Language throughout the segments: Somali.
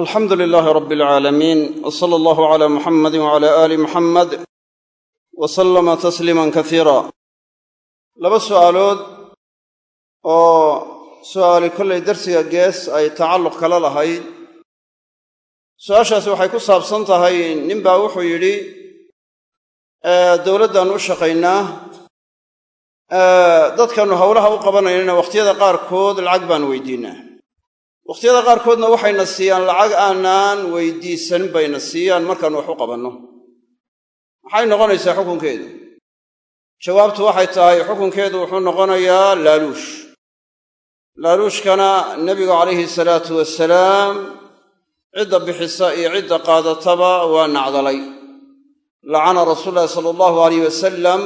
alxamdu lilaahi rabbi alcaalamiin w sala allahu calaa muxamadi wacala aali muxamed wa sallama tasliiman kasiira laba su'aalood oo su'aali kollay darsiga gees ay tacalluq kala lahayd. Su'aashaasi waxay ku saabsan tahay ninbaa wuxuu yidhi dowladdaannu u shaqaynaa dadkannu howlaha u qabanaynana wakhtiyada qaarkood lacag baanu weydiinaa wakhtiyada qaarkoodna waxayna siiyaan lacag aanaan weydiisan bayna siiyaan markaannu wax u qabanno. Maxay noqonaysaa xukunkeedu? Jawaabtu waxay tahay xukunkeedu wuxuu noqonayaa laaluush. Laaluushkana nebigu calayhi salaatu wasalaam cidda bixisa iyo cidda qaadataba waa nacdalay. Lacana rasuulu llahi sala allahu alayh wasalam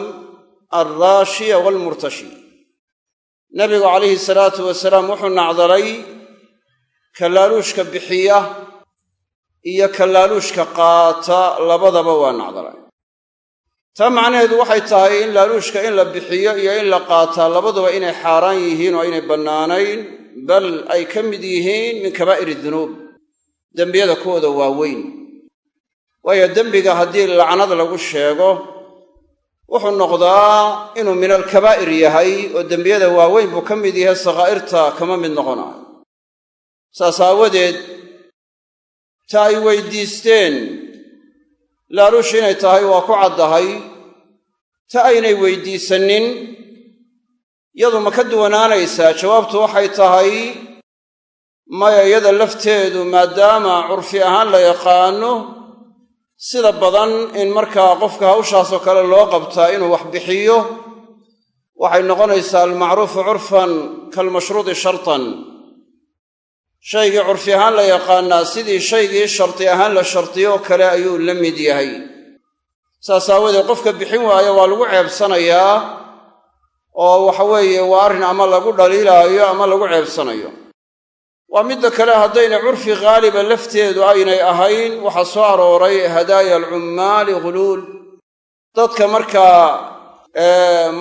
alraashiya waalmurtashi nebigu calayhi salaatu wasalaam wuxuu nacdalay kalaaluushka bixiya iyo kalaaluushka qaata labadaba waa nacdalay. Taa macnaheedu waxay tahay in laaluushka in la bixiyo iyo in la qaataa labaduba inay xaaraan yihiin oo aynay bannaanayn bal ay ka mid yihiin min kabaa'ir dunuub. Dembiyada kuwooda waaweyn waayo dembiga haddii lacnad lagu sheego wuxuu noqdaa inuu min alkabaa'ir yahay oo dembiyada waaweyn buu ka mid yahay sakhaa'irta kama mid noqonaayo saas aawadeed ta ay weydiisteen. Laaluush inay tahay waa ku caddahay ta aynay weydiisanin yadu ma ka duwanaanaysaa jawaabtu waxay tahay maya iyada lafteedu maadaama curfi ahaan la yaqaano sida badan in markaa qofka hawshaasoo kale loo qabtaa inuu wax bixiyo waxay noqonaysaa almacruufu curfan kaalmashruudi shartan shaygii curfi ahaan la yaqaannaa sidii shaygii shardi ahaan la shardiyooo kale ayuu la mid yahay. Saas aawadeed qofka bixin waaya waa lagu ceebsanayaa oo waxa weeye waa arrin ama lagu dhaliilaayo ama lagu ceebsanayo. Waa midda kale haddayna curfi haaliba lafteedu aynay ahayn waxaa soo arooray hadaaya alcummaali ghuluul. Dadka markaa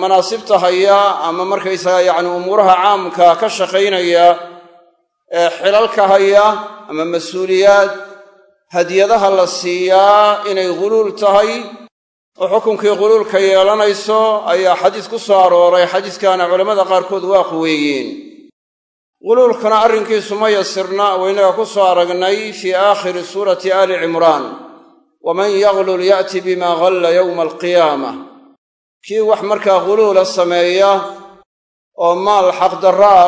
manaasibta haya ama markaysaga yacni umuuraha caamka ka shaqaynaya xilalka haya ama mas'uuliyaad hadiyadaha la siiyaa inay ghuluul tahay oo xukunkii ghuluulka yeelanayso ayaa xadiis ku soo arooray. Xadiiskaana culammada qaarkood waa quweeyeen ghuluulkana arrinkiisu ma yasirna waynaga ku soo aragnay fii aakhiri suurati aali cimraan. Waman yaglul ya'ti bima ghalla yowma alqiyaama kii wax markaa ghuluula sameeya oo maal xaqdarraa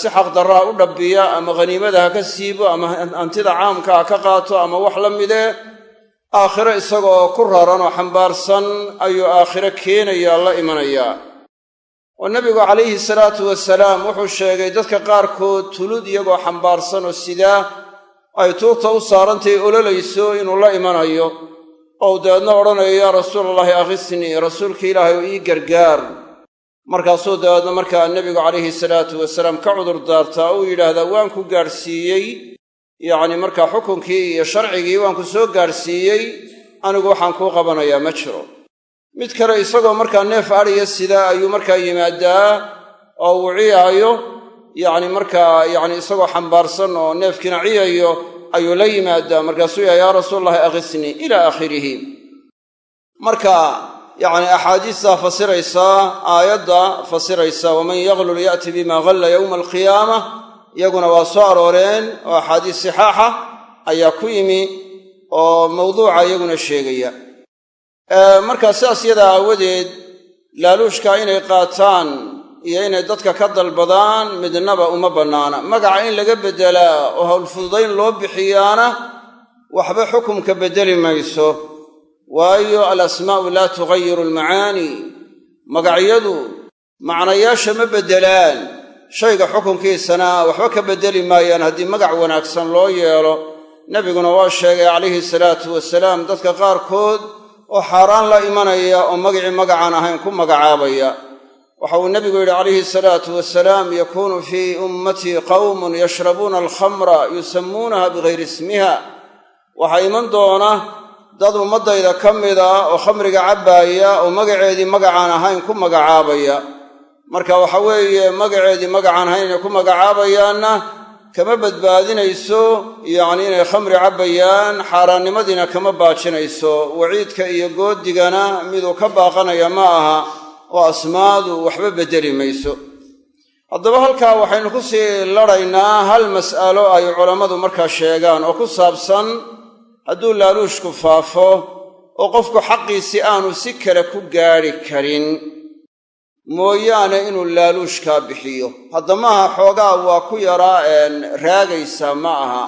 si xaqdarraa u dhabbiya ama khaniimada ha ka siibo ama hantida caamka ha ka qaato ama wax la midee aakhiro isagoo ku raran oo xambaarsan ayuu aakhiro keenayaa la imanayaa. Oo nebigu calayhi salaatu wasalaam wuxuu sheegay dadka qaarkood tulud iyagoo xambaarsan oo sidaa ay tuurta u saarantay ololayso inuu la imanayo ou dabeedna odhanayo yaa rasuulallaahi akhisnii rasuulka ilaahay oo ii gargaar markaasuu dabeedna markaa nebigu calayhi salaatu wasalaam ka cudur daartaa uu yidhaahdaa waan ku gaadhsiiyey yacni markaa xukunkii iyo sharcigii waan ku soo gaadhsiiyey anigu waxaan kuu qabanayaa ma jiro. Mid kale isagoo markaa neef adhiya sidaa ayuu markaa yimaadaa oo uu ciyaayo yacni markaa yacni isagoo xambaarsan oo neefkiina ciyayo ayuu la yimaadaa. Markaasuu yahay yaa rasuulalahi akhisnii ilaa aakhirihi. Marka yacni axaadiistaa fasiraysaa aayadda fasiraysa waman yaglul ya'ti bima ghalla yowma alqiyaama iyaguna waa soo arooreen oo axaadiis sixaaxa ayaa ku yimi oo mawduuca iyaguna sheegaya. Markaa sidaas yadaa aawadeed laaluushka inay qaataan iyo inay dadka ka dalbadaan midnaba uma bannaana. Magaca in laga beddelaa oo howlfududayn loo bixiyaana waxba xukumka beddeli mayso waayo alasmaa'u laa tughayiru almacaani. Magacyadu macnayaasha ma beddelaan. Shayga xukunkiisana waxba ka beddeli maayaan haddii magac wanaagsan loo yeelo. Nebiguna waa sheegay calayhi salaatu wasalaam dadka qaarkood oo xaaraan la imanaya oo magicii magacaan ahayn ku magacaabaya. Waxa uu nebigu yidhi calayhi salaatu wasalaam yakuunu fii ummatii qawmun yashrabuuna alkhamra yusammuunaha bigayri ismiha. Waxaa iman doona dad ummaddayda ka mida oo khamriga cabbaaya oo magaceedii magacaan ahayn ku magacaabaya. Marka waxa weeye magaceedii magacaan ahayn inay ku magacaabayaanna kama badbaadinayso yacni inay khamri cabbayaan xaaraannimadiina kama baajinayso. Waciidka iyo goodigana miduu ka baaqanaya ma aha oo asmaadu waxba beddeli mayso. Haddaba halkaa waxaynu ku sii ladhaynaa hal mas'alo ay culammadu markaa sheegaan oo ku saabsan hadduu laaluushku faafo oo qofku xaqiisii aanu si kale ku gaadhi karin mooyaane inuu laaluushkaa bixiyo. Hadda maaha xoogaa waa ku yaraa raagaysaa ma aha.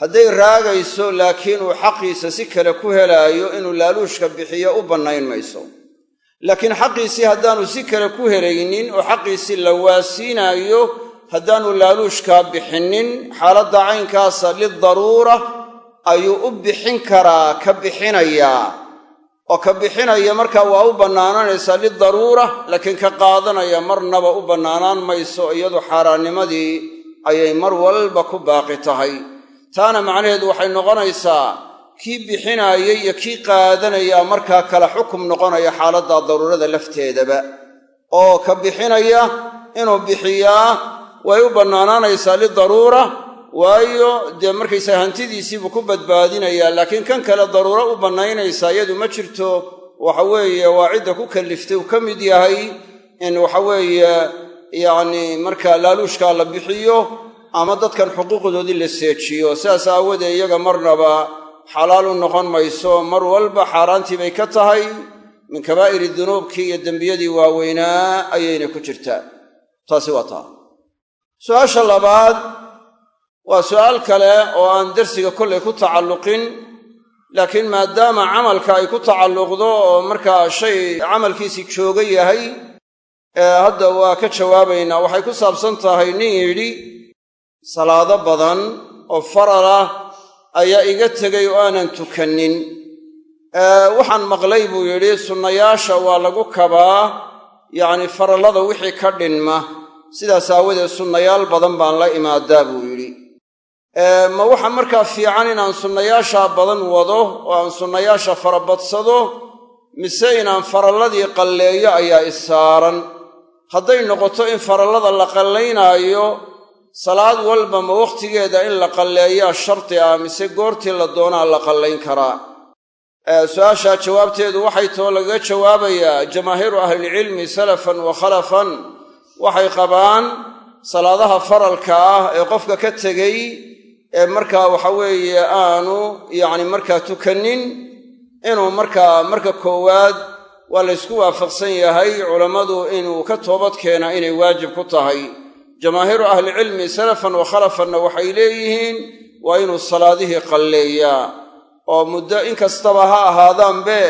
Hadday raagayso laakiin uu xaqiisa si kale ku helaayo inuu laaluushka bixiyo u bannayn mayso. Laakiin xaqiisii haddaanu si kale ku helaynin oo xaqiisii la waasiinaayo haddaanu laaluushkaa bixinnin xaaladda caynkaasa lidaruura ayuu u bixin karaa ka bixinayaa oo ka bixinaya markaa waa u bannaananaysaa lidaruura laakiin ka qaadanaya marnaba u bannaanaan mayso iyadu xaaraannimadii ayay mar walba ku baaqi tahay. Taana macnaheedu waxay noqonaysaa kii bixinaayay iyo kii qaadanayaa markaa kala xukum noqonaya xaaladda daruurada lafteedaba. Oo ka bixinaya inuu bixiyaa way u bannaanaanaysaa lidaruura waayo dee markaysaa hantidiisiibuu ku badbaadinayaa laakiin kan kale daruuro u bannaynaysaa iyadu ma jirto waxa weeye waa cidda ku kalliftay uu ka mid yahay in waxaweeye yacni markaa laaluushkaa la bixiyo ama dadkan xuquuqdoodii la seejiyo. Sidaas aawoodee iyaga marnaba xalaal u noqon mayso mar walba xaaraantii bay ka tahay. Min kabaa'iri dunuubkii iyo dembiyadii waaweynaa ayayna ku jirtaa. Taasi waa taa. Su'aasha labaad waa su'aal kale oo aan darsiga kollay ku tacalluqin laakiin maadaama camalka ay ku tacalluqdo oo markaa shay camalkiisii jooga yahay hadda waa ka jawaabaynaa waxay ku saabsan tahay nin yidhi salaado badan oo faral ah ayaa iga tegay oo aanan tukannin. Waxaan maqlay buu yidhi sunnayaasha waa lagu kabaa yacni farallada wixii ka dhinma. Sidaas aawadeed sunnayaal badan baan la imaadaa buu yidhi ma waxa markaa fiican inaan sunnayaashaa badan wado oo aan sunnayaasha farabadsado mise inaan faralladii qalleeyo ayaa isaaran hadday noqoto in farallada la qallaynaayo salaad walba ma wakhtigeeda in la qalleeyaa shardi ah mise goortii la doonaa la qallayn karaa. Su'aashaa jawaabteedu waxay too lagaga jawaabayaa jamaahiiru ahlilcilmi salafan wa khalafan waxay qabaan salaadaha faralka ah ee qofka ka tegey ee markaa waxa weeye aanu yacni markaa tukannin inuu markaa marka koowaad waa laysku waafaqsan yahay culammadu inuu ka toobad keenaa inay waajib ku tahay. Jamaahiiru ahlicilmi salafan wa khalafanna waxay leeyihiin waa inuu salaadihii qalleeyaa. Oo muddo inkastaba ha ahaadaanbe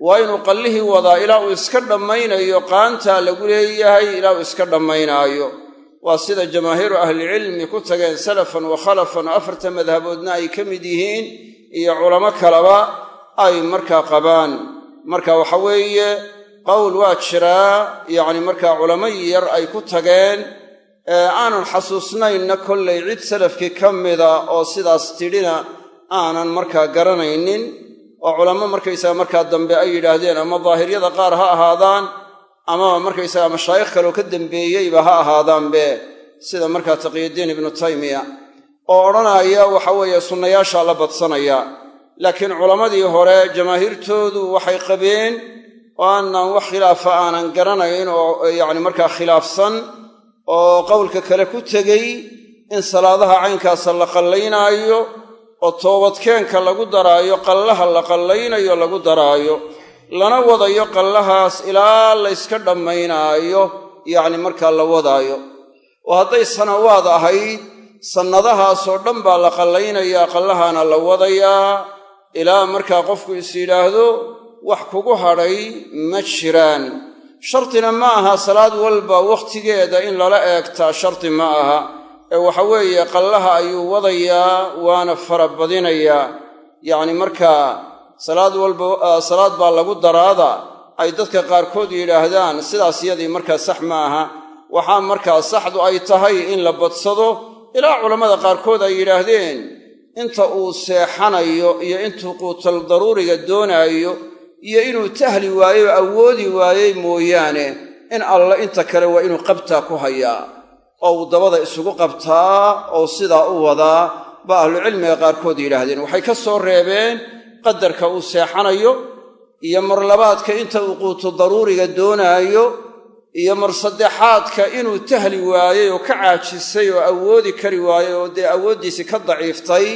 waa inuu qallihii wadaa ilaa uu iska dhammaynayo qaantaa lagu leeyahay ilaa uu iska dhammaynaayo waa sida jamaahiiru ahlicilmi ku tageen salafan wa khalafan oo afarta madhaboodna ay ka mid yihiin iyo culamo kaleba ay markaa qabaan. Marka waxa weeye qowl waa jiraa yacni markaa culamo yar ay ku tageen aanan xasuusnaynna kollay cid salafkii ka mida oo sidaas tidhina aanan markaa garanaynin. Oo culamo markaysaga markaa dambe ay yidhaahdeen ama daahiryada qaar ha ahaadaan ama markaysaga mashaayikh kaleoo ka dambeeyeyba ha ahaadaanbe sida markaa taqiyudiin ibnu taymiya oo odhanaya waxa weeye sunnayaashaa la badsanaya. Laakiin culammadii hore jamaahiirtoodu waxay qabeen oo aanan wax khilaafa aanan garanayn oo yacni markaa khilaafsan oo qowlka kale ku tegey in salaadaha caynkaasa la qallaynaayo oo toobadkeenka lagu daraayo qallaha la qallaynayo lagu daraayo lana wadayo qallahaas ilaa layska dhammaynaayo yacni markaa la wadaayo. Oo hadday sanawaad ahayd sannadahaasoo dhan baa la qallaynayaa qallahaana la wadayaa ilaa markaa qofku is yidhaahdo wax kugu hadhay ma jiraan. Shardina ma aha salaad walba wakhtigeeda in lala eegtaa shardi ma aha. Ee waxa weeye qallaha ayuu wadayaa waana farabadinayaa yacni markaa salaad walba salaad baa lagu daraada. Ay dadka qaarkood yidhaahdaan sidaas yadii markaa sax ma aha. Waxaa markaa saxdu ay tahay in la badsado. Ilaa culammada qaarkood ay yidhaahdeen inta uu seexanayo iyo intuu quutal daruuriga doonaayo iyo inuu tahli waayo o awoodi waayey mooyaane in alla inta kale waa inuu qabtaa ku hayaa. Oo uu dabada isugu qabtaa oo sidaa u wadaa ba ahlucilmiga qaarkood yidhaahdeen. Waxay ka soo reebeen qadarka uu seexanayo iyo marlabaadka inta uu quuto daruuriga doonaayo iyo mar saddexaadka inuu tahli waayey oo ka caajisay oo awoodi kari waayey oo dee awooddiisii ka daciiftay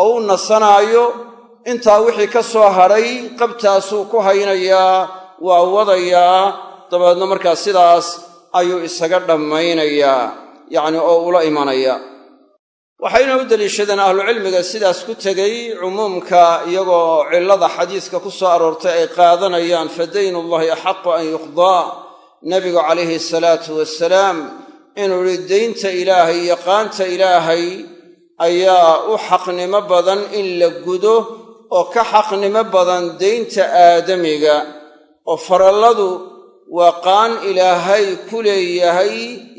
oo u nasanaayo intaa wixii ka soo hadhay qabtaasuu ku haynayaa waa wadayaa dabeedna markaa sidaas ayuu isaga dhammaynayaa yacni oo ula imanaya waxayna u deliishadeen ahlucilmiga sidaas ku tegey cumuumka iyagoo cillada xadiiska ku soo aroortay ay qaadanayaan fa daynullahi axaqu an yuqdaa nebigu calayhi salaatu wasalaam inuu idhi daynta ilaahay iyo qaanta ilaahay ayaa u xaqnimo badan in la gudo oo ka xaqnimo badan daynta aadamiga oo faralladu waa qaan ilaahay ku leeyahay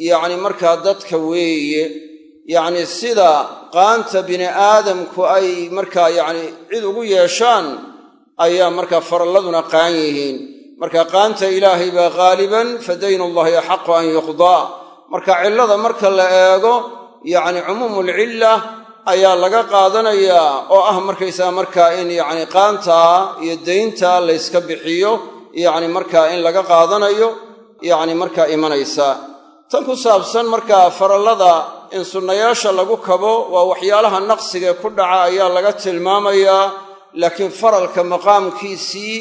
yacni markaa dadka weeye yacni sida qaanta bini aadamku ay markaa yacni cid ugu yeeshaan ayaa markaa faralladuna qaan yihiin. Marka qaanta ilaahay baa ghaaliban fa daynullahi axaqu an yuqdaa marka cillada marka la eego yacni cumuumulcilla ayaa laga qaadanayaa oo ah markaysaga markaa in yacni qaantaa iyo daynta layska bixiyo yacni markaa in laga qaadanayo yacni markaa imanaysa tan ku saabsan markaa farallada in sunnayaasha lagu kabo waa waxyaalaha naqsigae ku dhaca ayaa laga tilmaamayaa laakiin faralka maqaamkiisii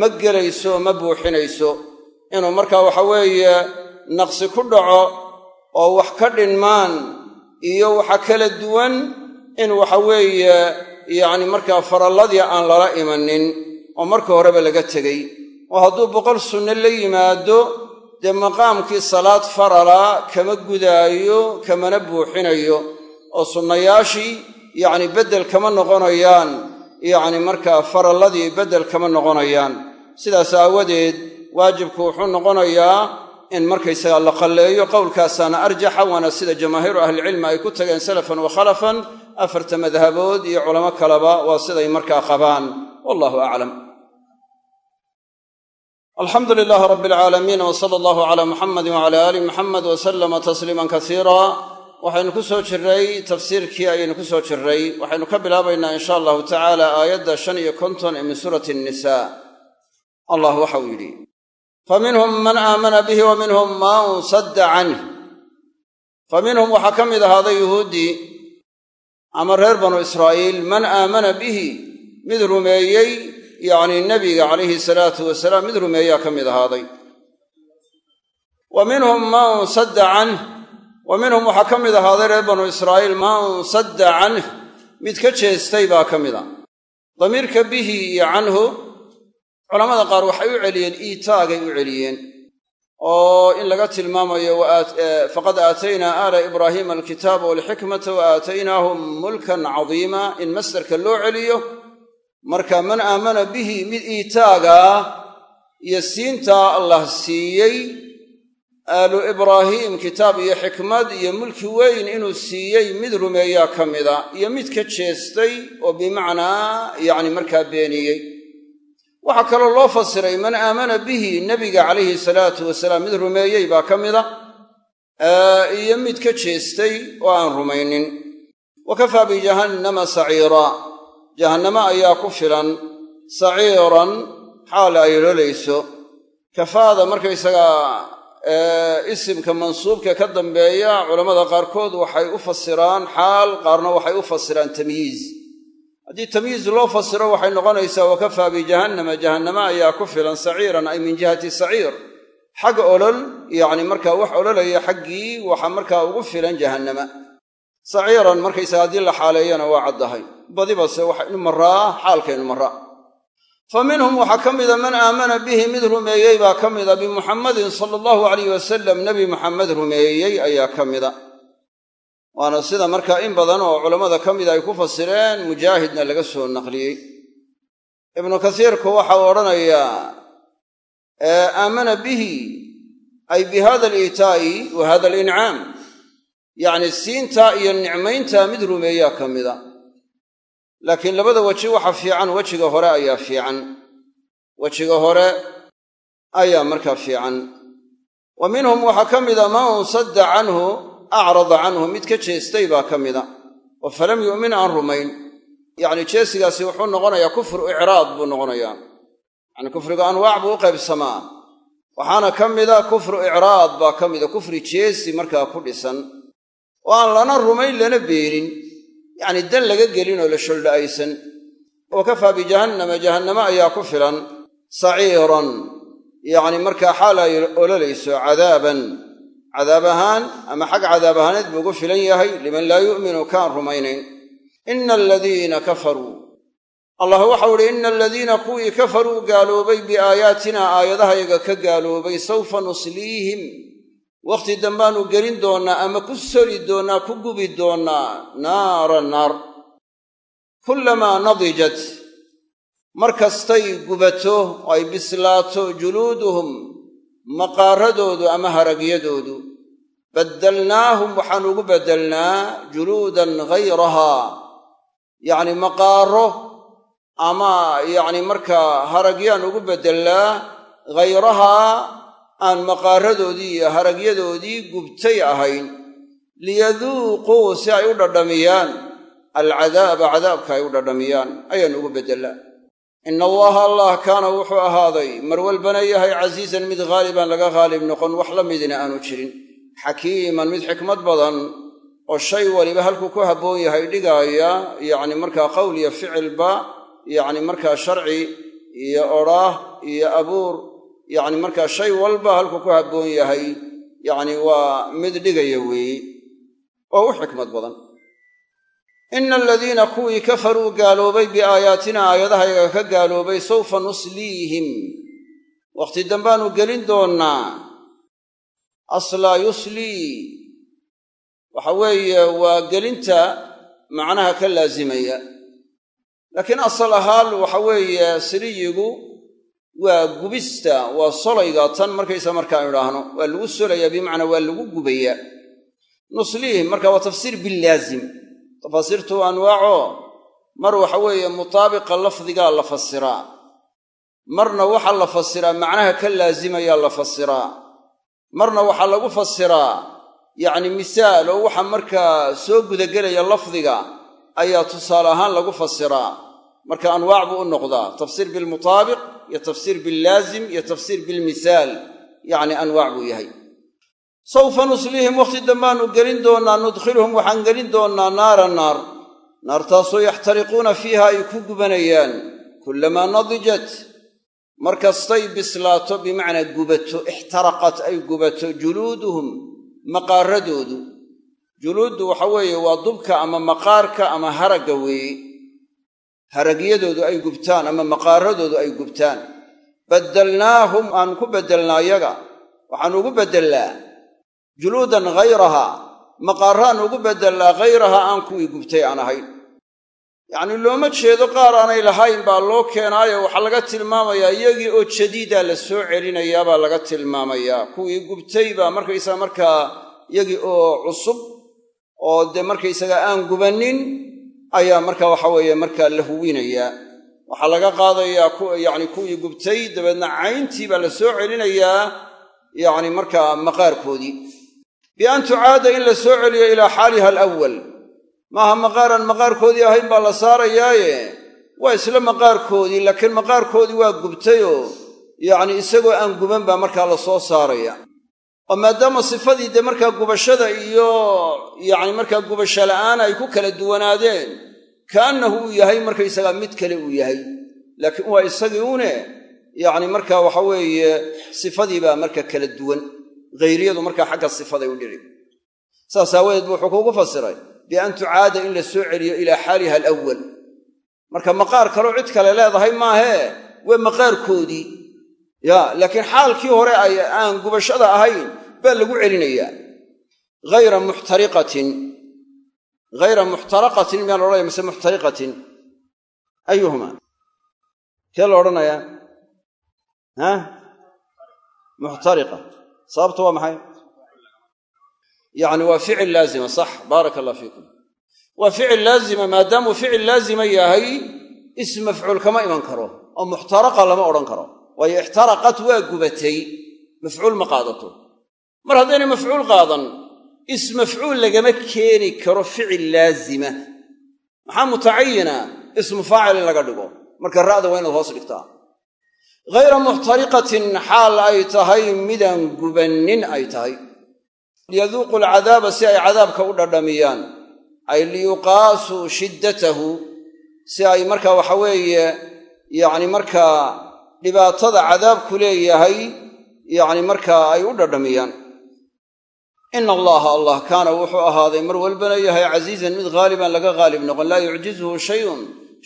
ma gelayso ma buuxinayso. Inuu markaa waxa weeye naqsi ku dhaco oo wax ka dhinmaan iyo waxa kala duwan in waxa weeye yacni markaa faralladii aan lala imanin oo marka horeba laga tegey. Oo hadduu boqol sunno la yimaado dee maqaamkii salaad farala kama gudaayo kamana buuxinayo oo sunnayaashii yacni beddel kama noqonayaan yacni markaa faralladii beddel kama noqonayaan. Sidaas aawadeed waajibku wuxuu noqonayaa in markaysaga la qalleeyo qowlkaasaana arjaxa waana sida jamaahiiru ahlicilmi ay ku tageen salafan wa khalafan afarta madhabood iyo culamo kaleba waa siday markaa qabaan. Wallahu aclam alxamdu lilaahi rabbi alcaalamiin w sala allahu calaa muxamadi wacala aali muxamed wa sallama tasliiman kasiira waxaynu ku soo jirray tafsiirkii ayaynu ku soo jirray. Waxaynu ka bilaabaynaa in sha allahu tacaala aayadda shan iyo konton ee min suurati nisa allah waxau yidhi fa minhum man aamana bihi wa minhum man sadda canh fa minhum waxaa ka mid ahaaday yuhuuddii ama reer banu israa'iil man aamana bihi mid rumeeyey yacnii nebiga calayhi salaatu wasalaam mid rumeeyaa ka mid ahaaday. Wa minhum man sadda canh wa minhum waxaa ka mid ahaaday reer banu israa'iil man sadda canh mid ka jeestay baa ka mid a damiirka bihi iyo canhu culamada qaar waxay u celiyeen iitaagay u celiyeen oo in laga tilmaamayo faqad aataynaa aala ibraahiima alkitaaba walxikmata wa aataynaahum mulkan cadiima in masdarka loo celiyo marka man aamana bihi mid iitaagaa iyo siintaa allah siiyey aalu ibraahiim kitaab iyo xikmad iyo mulki weyn inuu siiyey mid rumeeyaa ka mida iyo mid ka jeestay oo bimacnaa yacni markaa beeniyey. Waxaa kaloo loo fasiray man aamana bihi nebiga calayhi salaatu wasalaam mid rumeeyey baa ka mida iyo mid ka jeestay oo aan rumaynin. Wa kafaa bijahannama saciira jahannamo ayaa ku filan saciiran xaal ay lolayso. Kafaada markaysagaa isimka mansuubka ka dambeeya culammada qaarkood waxay u fasiraan xaal qaarna waxay u fasiraan tamyiiz. Haddii tamyiiz loo fasiro waxay noqonaysaa wakafaa bijahannama jahannama. Ayaa ku filan saciiran ay min jihati saciir. Xag olol yacni markaa wax ololaya xaggii waxa markaa ugu filan jahannama. Saciiran markaysaga haddii la xaaleeyana waa caddahay badibase waxaynu maraa xaalkaynu maraa fa minhum waxaa ka mida man aamana bihi mid rumeeyey baa ka mida bimuxammadin sala allahu alayh wasalam nebi muxammed rumeeyey ayaa ka mida. Waana sida markaa in badan oo culammada ka mida ay ku fasireen mujaahidna laga soo naqliyey. Ibnu kasiirku waxau odhanayaa aamana bihi ay bi hada aliitaa'i wa hada alincaam yacni siintaa iyo nicmayntaa mid rumeeyaa ka mida laakiin labada weji waxa fiican wejiga hore ayaa fiican. Wejiga hore ayaa markaa fiican. Wa minhum waxaa ka mida man sadda canhu acrada canhu mid ka jeestay baa ka mida. Oo falam yu'min aan rumayn. Yacni jeesigaasi wuxuu noqonayaa kufru icraad buu noqonayaa. Yacni kufriga anwaac buu u qaybsamaa. Waxaana ka mida kufru icraad baa ka mida kufri jeesi markaa ku dhisan. Oo aan lana rumayn lana beenin yacni dan laga gelin oo la sholdha'aysan oo kafaa bijahannama jahannamo ayaa ku filan. Saciiran yacni markaa xaal ay ololayso cadaaban. Cadaab ahaan ama xag cadaab ahaaneed buu ugu filan yahay liman laa yu'minu kaan rumaynayn ina aladiina kafaruu allah waxau idhi ina aladiina kuwii kafaruu gaaloobay biaayaatina aayadahayaga ka gaaloobay sawfa nusliihim wakhti dambaannu gelin doonnaa ama ku soli doonnaa ku gubi doonnaa naara naar kullamaa nadijat. Mar kastay gubato ay bislaato juluuduhum maqaaradoodu ama haragyadoodu. Baddalnaahum waxaan ugu beddelnaa juluudan ghayrahaa yacni maqaaro ama yacni markaa haragyaan ugu beddelnaa ghayrahaa aan maqaaradoodii iyo haragyadoodii gubtay ahayn liyaduuquu si ay u dhadhamiyaan. Alcadaaba cadaabka ay u dhadhamiyaan. Ayaan ugu beddellaa ina allaha allah kaana wuxuu ahaaday mar walbana yahay casiizan mid haalibaan laga haalib noqon wax la midina aanu jirin. Xakiiman mid xikmad badan oo shay waliba halkuu ku habboon yahay dhigaaya yacni markaa qowl iyo ficilba yacni markaa sharci iyo odhaah iyo abuur yacni markaa shay walba halkuu ku habboon yahay yacni waa mid dhigaya weeye oo u xikmad badan. Ina aladiina kuwii kafaruu gaaloobay biaayaatina aayadahayaga ka gaaloobay sawfa nusliihim. Wakhti dambaannu gelin doonnaa. Aslaa yuslii. Waxa weeye waa gelinta macnaha ka laasimaya laakiin asal ahaan waxa weeye siliyigu waa gubista waa solayga tan markaysa markaan idhaahno waa lagu solayaa bimacnaa waa lagu gubayaa. Nusliihim marka waa tafsiir bilaazim tafaasiirtu waa anwaaco. Mar waxa weeye mutaabiqa lafdigaa la fasiraa marna waxaa la fasiraa macnaha ka laasimayaa la fasiraa marna waxaa lagu fasiraa yacni misaal oo waxa markaa soo gudagelaya lafdiga ayaa tusaale ahaan lagu fasiraa marka anwaac buu u noqdaa tafsiir bilmutaabiq iyo tafsiir billaazim iyo tafsiir bilmisaal. Yacni anwaac buu yahay. Sawfa nusliihim wakhti dambaannu gelin doonnaa nudkhiluhum waxaan gelin doonnaa naara naar. Naartaasoo yaxtariquuna fiiha ay ku gubanayaan. Kullamaa nadijat. Mar kastay bislaato bimacnaa gubato ixtaraqat ay gubato juluuduhum maqaaradoodu. Juluuddu waxa weeye waa dubka ama maqaarka ama haragga weeye haragyadoodu ay gubtaan ama maqaaradoodu ay gubtaan. Baddalnaahum aan ku beddelnaa yaga waxaan ugu beddellaa juluudan ghayrahaa maqaaraan ugu beddellaa ghayrahaa aan kuwii gubtay aan ahayn. Yacnii looma jeedo qaar aanay lahayn baa loo keenaayo waxaa laga tilmaamayaa iyagii oo jadiidaa la soo celinayaa baa laga tilmaamayaa. Kuwii gubtay baa markaysaga markaa iyagii oo cusub oo dee markaysaga aan gubannin ayaa marka waxa weeye markaa la huwinayaa waxaa laga qaadayaa yacni kuwii gubtay dabeedna cayntii baa la soo celinayaa yacni markaa maqaarkoodii. Bi an tucaada in la soo celiyo ilaa xaaliha alawwal. Maaha maqaaran maqaarkoodii ahayn baa la saarayaaye. Waa isla maqaarkoodii laakiin maqaarkoodii waa gubtayoo yacni isagoo aan guban baa markaa la soo saaraya oo maadaama sifadii dee markaa gubashada iyo yacni markaa gubasho la'aan ay ku kala duwanaadeen kaannahu uu yahay markaysagaa mid kale uu yahay. Laakiin waa isagii une yacni markaa waxa weeye sifadii baa marka kala duwan. Hayriyadu markaa xagga sifaday u dhici saas aawadeed wuxuu kuugu fasiray bi an tucaada in la soo celiyo ilaa xaaliha alawwal. Marka maqaar kaloo cid kale leedahay maahee waa maqaarkoodii. Ya laakiin xaalkii hore ay aan gubashada ahayn baa lagu celinayaa. Hayra muxtariqatin hayra muxtaraqatin miyaa la odhanaya mise muxtariqatin? Ayuhuma kee la odhanayaa? Ha? Muxtariqa. Sababtu waa maxay? Yacni waa ficil laazima sax. Baaraka allah fiikum. Waa ficil laazima maadaamuu ficil laazima yahay ism mafcuul kama iman karo oo muxtaraqa lama odhan karo. Waayo ixtaraqat waa gubatay mafcuul ma qaadato mar haddaynay mafcuul qaadan ismafcuul lagama keeni karo ficil laazima. Maxaa mutacayina ismu faacil in laga dhigo? Marka ra'da waa inaad hoos dhigtaa. Ghayra muxtariqatin xaal ay tahay midaan gubannin ay tahay. Liyaduuqu alcadaaba si ay cadaabka u dhadhamiyaan. Ay liyuqaasuu shiddatahu si ay markaa waxa weeye yacni markaa dhibaatada cadaabku leeyahay yacni markaa ay u dhadhamiyaan ina allaha allah kaana wuxuu ahaaday mar walbana yahay casiizan mid haaliban laga haalib noqon laa yucjizuhu shayun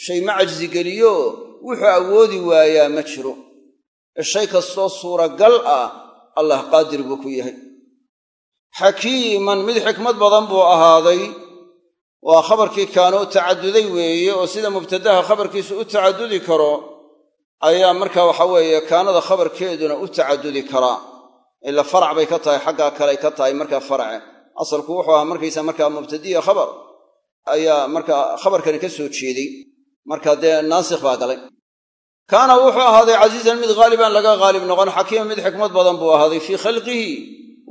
shay ma cajsigeliyo wuxuu awoodi waayaa ma jiro ee shay kastoo suuragal ah allah qaadir buu ku yahay xakiiman mid xikmad badan buu ahaaday waa khabarkii kaanuu tacaduday weeye oo sida mubtadaha khabarkiisu u tacadudi karo ayaa marka waxa weeye kaanada khabarkeeduna u tacadudi karaa ila farac bay ka tahay xaggaa kaley ka tahay markaa farace asalku wuxuu ahaa markaysa markaa mubtadiya khabar. Ayaa markaa khabarkani ka soo jeeday. Marka dee naasikh baa galay. Kaana wuxuu ahaaday casiizan mid haaliban laga haalib noqon xakiiman mid xikmad badan buu ahaaday fii khalqihi.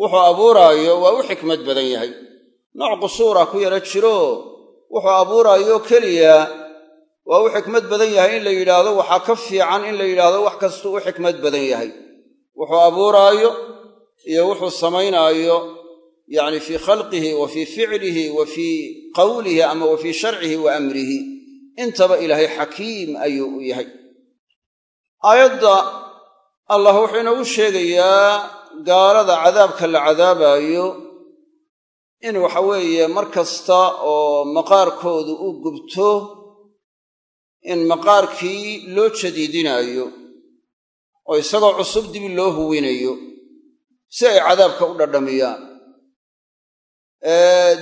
Wuxuu abuuraayo waa u xikmad badan yahay. Nooc qusuura ku yara jiro. Wuxuu abuuraayo keliya waa u xikmad badan yahay in la yidhaahdo waxaa ka fiican in la yidhaahdo wax kastuu u xikmad badan yahay. Wuxuu abuuraayo iyo wuxuu samaynaayo yacni fii khalqihi wa fii ficlihi wa fii qawlihi ama wa fii sharcihi wa amrihi. Intaba ilaahay xakiim ayuu u yahay. Aayadda allah wuxuu inoogu sheegayaa gaalada cadaabka la cadaabaayo in waxa weeye mar kasta oo maqaarkoodu u gubto in maqaarkii loo jadiidinaayo oo isagoo cusub dib loo huwinayo si ay cadaabka u dhadhamiyaan.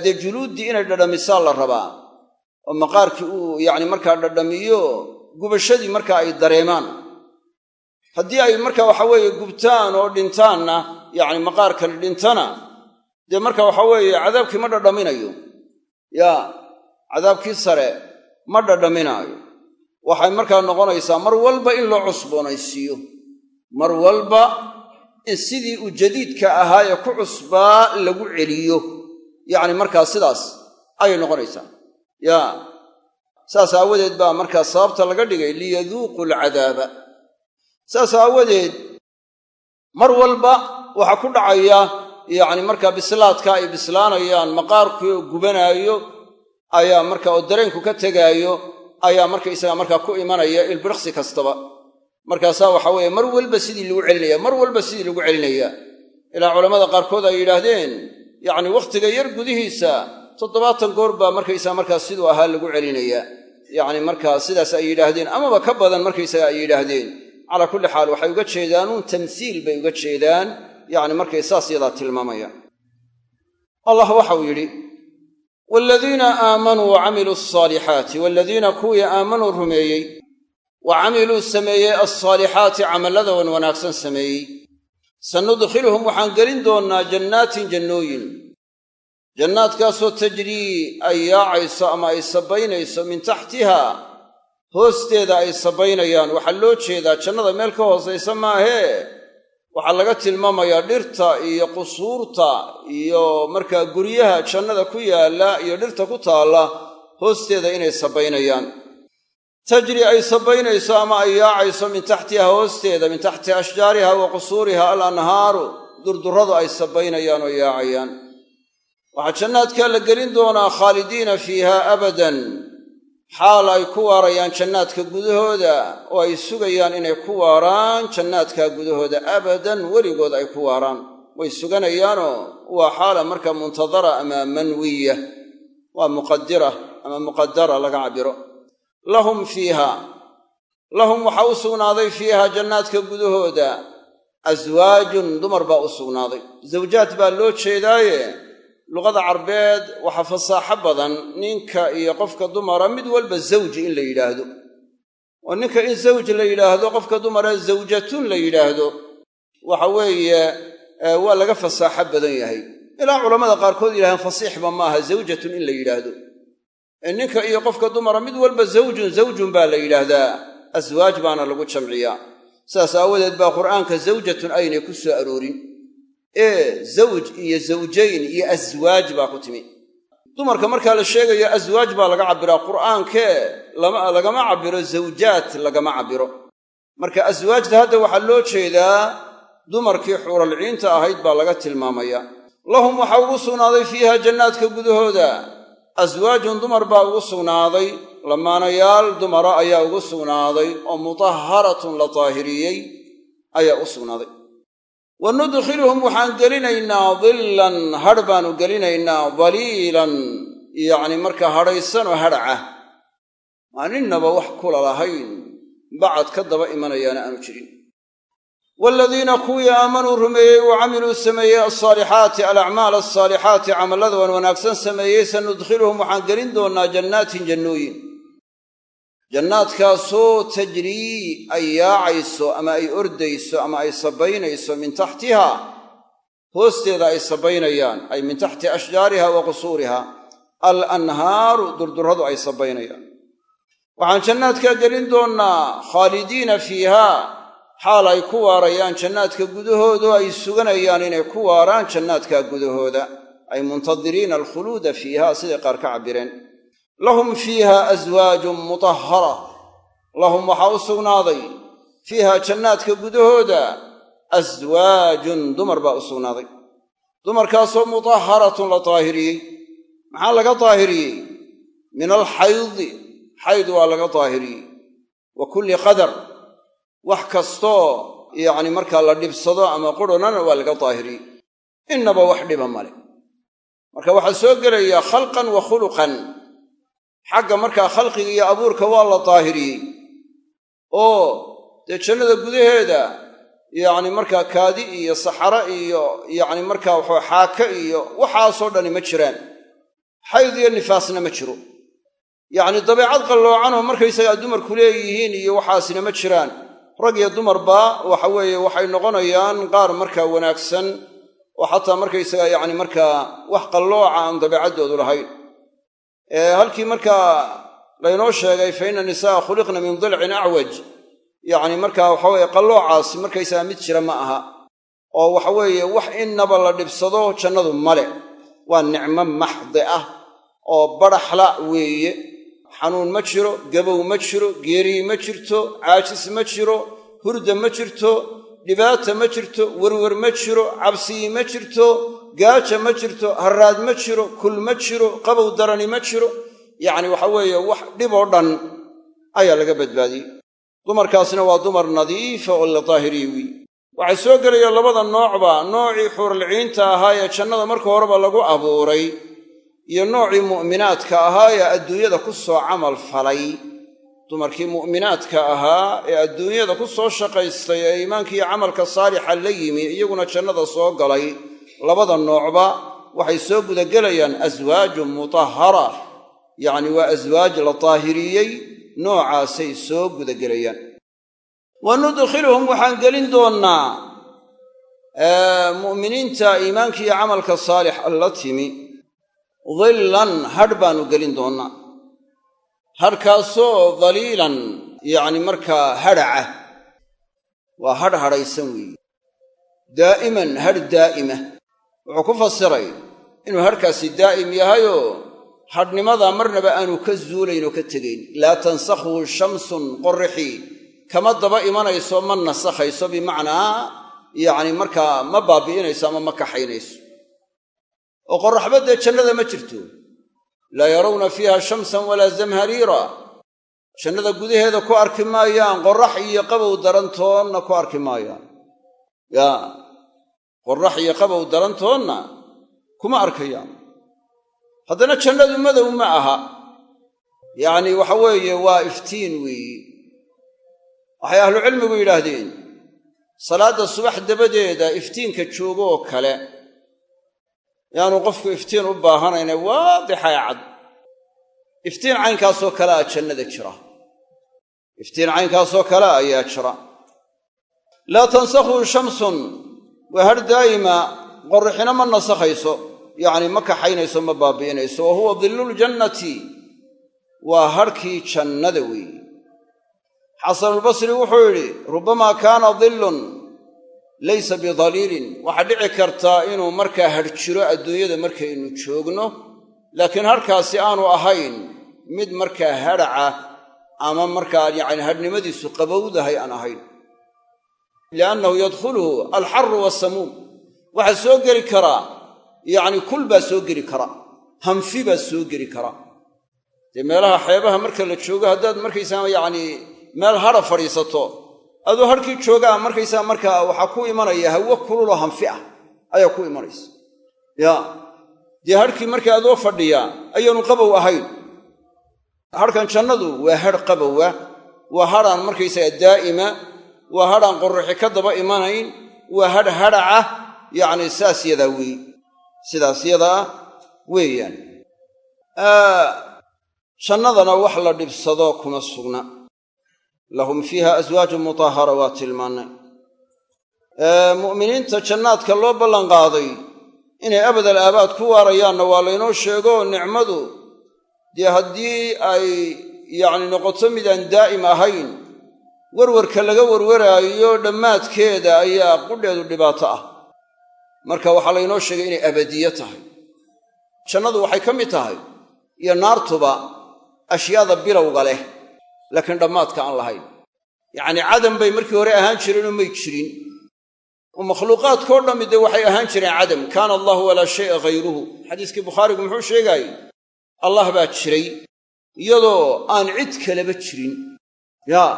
Dee juluuddii inay dhadhamisaa la rabaa oo maqaarkii uu yacni markaa dhadhamiyo gubashadii markaa ay dareemaan. Haddii ay marka waxa weeye gubtaan oo dhintaanna yacni maqaarkani dhintana dee marka waxa weeye cadaabkii ma dhadhaminayo yaa cadaabkii sare ma dhadhaminaayo. Waxay markaa noqonaysaa mar walba in loo cusboonaysiiyo. Mar walba in sidii uu jadiidka ahaa ee ku cusbaa lagu celiyo. Yacni markaa sidaas ayay noqonaysaa. Yaa saas aawadeed baa markaa sababta laga dhigay liyaduuqu alcadaaba. Saas aawadeed mar walba waxaa ku dhacaya yacni markaa bislaadka ay bislaanayaan maqaarkii oo gubanaayo ayaa marka oo dareenku ka tegaayo ayaa markaysaga markaa ku imanaya ilbiriqsi kastaba markaasaa waxa weeye mar walba sidii lagu celinaya mar walba sidii lagu celinaya. Ilaa culammada qaarkood ay yidhaahdeen yacni wakhtiga yar gudihiisa toddobaatan goor baa markaysaa markaa siduu ahaa lagu celinaya. Yacni markaa sidaas ay yidhaahdeen amaba ka badan markaysaga ay yidhaahdeen. Calaa kulli xaal waxay uga jeedaan uun tamsiil bay uga jeedaan. Yacni markay saas yadaa tilmaamayaan allah waxau yidhi waaladiina aamanuu wa camiluu alsaalixaati kuwii aamanuu rumeeyey wa camiluu sameeyey alsaalixaati camallada wan wanaagsan sameeyey sanudkhiluhum waxaan gelin doonnaa jannaatin jannooyin jannaadkaasoo tajrii ay yaacayso ama ay sabaynayso min taxtiha hoosteeda ay sabaynayaan waxaa loo jeedaa jannada meel ka hoosaysa maahee waxaa laga tilmaamayaa dhirta iyo qusuurta iyo markaa guryaha jannada ku yaalla iyo dhirta ku taalla hoosteeda inay sabaynayaan tajri ay sabaynayso ama ay yaacayso min taxtiha hoosteeda min taxti ashjaariha wa qusuuriha al anhaaru durdurradu ay sabaynayaan oo yaacayaan. Waxaa jannaadkaa la gelin doonaa khaalidiina fiiha abadan xaal ay ku waarayaan jannaadka gudahooda oo ay sugayaan inay ku waaraan jannaadka gudahooda abadan weligood ay ku waaraan. Way suganayaanoo waa xaala marka muntadara ama manwiya waa muqadira ama muqadara laga cabiro lahum fiiha. Lahum waxaa u sugnaaday fiiha jannaadka gudahooda. Aswaajun dumar baa u sugnaaday. Zawjaad baa loo jeedaaye. Luqada carbeed waxaa fasaaxo badan ninka iyo qofka dumara mid walba zawji in la yidhaahdo. Oo ninka in zawj la yidhaahdo qofka dumara zawjatun la yidhaahdo. Waxa weeye waa laga fasaaxo badan yahay. Ilaa culammada qaarkood yidhahdeen fasiixba maaha zawjatun in la yidhaahdo ninka iyo qofka dumara mid walba zawjun zawjun baa la yidhaahdaa. Aswaaj baana lagu jamciyaa. Sidaas aawadeed baa qur'aanka zawjatun aynay ku soo aroorin. Ee zawj iyo zawjayn iyo aswaaj baa ku timi. Dumarka markaa la sheegayo aswaaj baa laga cabbiraa. Qur'aankee lagama cabbiro zawjaat lagama cabbiro. Marka aswaajta hadda waxaa loo jeedaa dumarkii xuuralciinta ahayd baa laga tilmaamaya lahum waxaa ugu sugnaaday fiiha jannaadka gudahooda aswaajun dumar baa ugu sugnaaday lamaanayaal dumara ayaa ugu sugnaaday oo mutaharatun la taahiriyey ayaa u sugnaaday. Wa nudkhiluhum waxaan gelinaynaa dillan hadh baanu gelinaynaa daliilan yacni markaa hadhaysanoo hadhacah maa ninnaba wax kula lahayn bacad ka daba imanayaana aanu jirin waaladiina kuwii aamanuu rumeeyey wa camiluu sameeyey alsaalixaati alacmaal alsaalixaati camallada waan wanaagsan sameeyey sanudkhiluhum waxaan gelin doonnaa jannaatin jannooyin. Jannaadkaasoo tajrii ay yaacayso ama ay ordayso ama ay sabaynayso min taxtiha hoosteeda ay sabaynayaan ay min taxti ashjaariha wa qusuuriha al anhaaru durdurradu ay sabaynayaan. Waxaan jannaadkaa gelin doonnaa khaalidiina fiiha xaal ay ku waarayaan jannaadka gudahooda ay suganayaan inay ku waaraan jannaadkaa gudahooda. Ay muntadiriina alkhuluuda fiiha siday qaar ka cabbireen. Lahum fiiha aswaajun mutahhara. Lahum waxaa u sugnaaday fiiha jannaadka gudahooda aswaajun dumar baa u sugnaaday. Dumarkaasoo mutahharatun la taahiriyey. Maxaa laga taahiriyey? Min alxaydi. Xayd waa laga taahiriyey. Wa kulli qadar wax kastoo yacni markaa la dhibsado ama qurhanana waa laga daahiriyey innaba wax dhiba male marka waxaa soo gelaya khalqan wa khuluqan. Xagga markaa khalqiga iyo abuurka waa la daahiriyey. Oo dee jannada gudaheeda yacni markaa kaadi iyo saxaro iyo yacni markaa waxaa xaaka iyo waxaasoo dhani ma jiraan. Xayd iyo nifaasna ma jiro. Yacni dabeecad qalloocanoo markaysagaa dumarku leeyihiin iyo waxaasina ma jiraan rag iyo dumarba waxa weeye waxay noqonayaan qaar markaa wanaagsan oo xataa markaysaga yacni markaa wax qallooca aan dabeecaddoodu lahayn. Halkii markaa laynoo sheegay fa inna nisaa khuliqna min dilcin acwaj yacni markaa waxa weeye qalloocaasi markaysaga mid jira ma aha. Oo waxa weeye wax innaba la dhibsado jannadu male waa nicmo maxdi ah oo badhaxla weeye xanuun ma jiro gabow ma jiro geerii ma jirto caajis ma jiro hurda ma jirto dhibaata ma jirto werwer ma jiro cabsigii ma jirto gaaja ma jirto harraad ma jiro kul ma jiro qabow darani ma jiro. Yacni waxa weeye wax dhiboo dhan ayaa laga badbaadiyey. Dumarkaasna waa dumar nadiifa oo la daahiriye waxay soo gelayaan labada noocba noocii xuuralciinta ahaa ee jannada marka horeba lagu abuuray iyo noocii mu'minaadka ahaa ee adduunyada ku soo camal falay. Dumarkii mu'minaadka ahaa ee adduunyada ku soo shaqaystay ee iimaankiiyo camalka saalixa la yimi iyaguna jannada soo galay. Labada noocba waxay soo gudagelayaan aswaajun mutahhara yacni waa aswaaj la daahiriyey noocaasay soo gudagelayaan. Wa nudkhiluhum waxaan gelin doonnaa mu'miniinta iimaankiiyo camalka saalix alla timi dillan hadh baannu gelin doonnaa. Hadhkaasoo daliilan yacni markaa hadhaca waa hadh hadhaysan weeye. Daa'iman hadh daa'ima. Wuxuu ku fasiray inuu hadhkaasi daa'im yahayoo hadhnimadaa marnaba aanu ka zuulayn oo ka tegayn. Laa tansakhuhu shamsun qorrixii kama daba imanayso ma nasakhayso bimacnaa yacni markaa ma baabi'inayso ama ma kaxaynayso oo qorraxba dee jannada ma jirto. Laa yarawna fiiha shamsan walaa zamhariira. Jannada gudaheeda ku arki maayaan qorrax iyo qabow darantoonna ku arki maayaan. Yaa qorrax iyo qabow darantoonna kuma arkayaan. Haddana jannadu madow ma aha. Yacni waxa weeye waa iftiin weeye waxay ahlucilmigu yidhaahdeen salaadda subax dabadeeda iftiinka joogo oo kale yaanu qofku iftiin u baahanayne waadixay cad. Iftiin caynkaasoo kale a jannada jira. Iftiin caynkaasoo kale ayaa jira. Laa tansakhu shamsun waa har daa'ima qorrixina ma nasakhayso yacni ma kaxaynayso ma baabi'inayso. Wa huwa dilluljannati waa harhkii jannada weeye. Xasanulbasri wuxuu yidhi rubbamaa kaana dillun laysa bidaliilin. Waxaa dhici kartaa inuu markaa hadhjiro adduunyada markaynu joogno laakiin harkaasi aanu ahayn mid markaa hadhaca ama markaa yacni hadhnimadiisu qabowdahay aan ahayn. Liannahu yadkhuluhu alxaru wasamuum waxaa soo geli karaa yacni kul baa soo geli kara hanfi baa soo geli kara. Dee meelaha xeebaha marka la joogo haddaad markaysaa yacni meel hadha fadhiisato aduu harkii joogaa markaysaa markaa waxaa ku imanaya hawo kululoo hanfi ah ayaa ku imanaysa. Ya. Dee harkii markaa adoo fadhiya ayaanu qabow ahayn. Harhkan jannadu waa hadh qabowa waa hadhaan markaysaga daa'ima waa hadhaan qorraxi ka daba imanayn waa hadh hadhaca yacni saas yadaa weeye sidaas yadaa weeyaan. Jannadana wax la dhibsado kuma sugna lahum fiiha aswaajun mutahara waa tilmaannay. Mu'miniinta jannaadka loo ballanqaaday inay abadal aabaad ku waarayaanna waa laynoo sheego nicmadu dee haddii ay yacni noqoto midaan daa'im ahayn warwarka laga warwaraayo dhammaadkeeda ayaa qudheedu dhibaato ah. Marka waxaa laynoo sheegay inay abadiye tahay. Jannadu waxay ka mid tahay iyo naartuba ashyaada bilowga leh laakiin dhammaadka aan lahayn. Yacnii cadam bay markii hore ahaan jireenoo may jirin. Oo makhluuqaadkao dhammi dee waxay ahaan jireen cadam. Kaana allahu walaa shay'a hayruhu xadiiskii bukhaarigu muxuu sheegaayey allah baa jiray iyadoo aan cid kaleba jirin. Yaa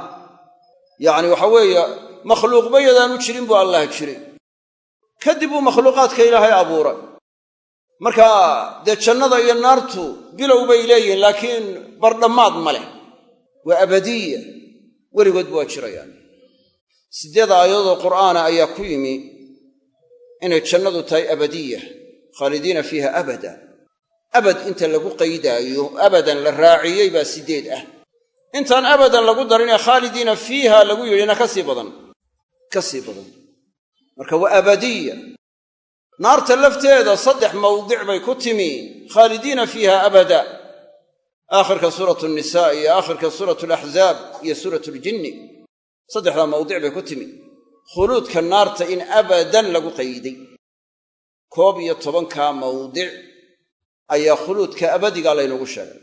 yacni waxa weeye makhluuqba yadaanu jirin buu allah jiray. Kadib uu makhluuqaadka ilaahay abuuray. Marka dee jannada iyo naartu bilow bay leeyihiin laakiin bardhammaad ma leh waa abadiya. Weligoodba waa jirayaan siddeed aayadoo qur'aana ayaa ku yimi inay jannadu tahay abadiya. Khaalidiina fiiha abada. Abad inta lagu qaydaayo abadan la raaciyey baa siddeed ah. Intaan abadan lagu darinee khaalidiina fiiha lagu yidhina ka sii badan. Ka sii badan. Marka waa abadiya. Naarta lafteeda saddex mawdic bay ku timi. Khaalidiina fiiha abada aakhirka suuratu nisaa iyo aakhirka suuratu alaxzaab iyo suuratu ljinni saddexdaa mawdic bay ku timi. Khuluudka naarta in abadan lagu qayday. Koob iyo tobankaa mawdic ayaa khuluudka abadigaa laynagu sheegay.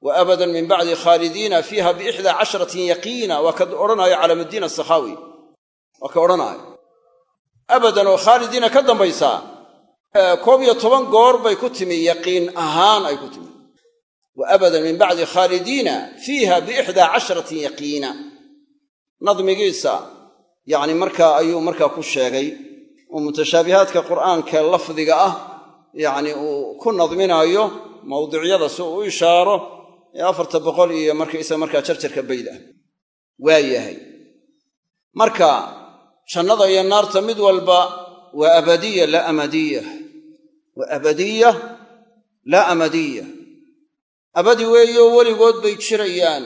Wa abadan min bacdi khaalidiina fiiha biixdaa casharatin yaqiina. Waa ka odhanaayo calaamudiin asakhaawi waa ka odhanaayo. Abadan oo khaalidiina ka dambaysaa koob iyo toban goor ku timi. Yaqiin ahaan ay ku timi wa abadan min bacdi khaalidiina fiiha biixdaa casharatin yaqiina nadmigiisa yacni markaa ayuu markaa ku sheegay oo mutashaabihaadka qur'aanka lafdiga ah yacni uu ku nadminaayo mawdicyada si uu u ishaaro ee afarta boqol iyo markaysa markaa jarjarka bayd ah waa yahay marka jannada iyo naarta mid walba waa abadiya abadiya laa amadiya abadi weeyo weligood bay jirayaan.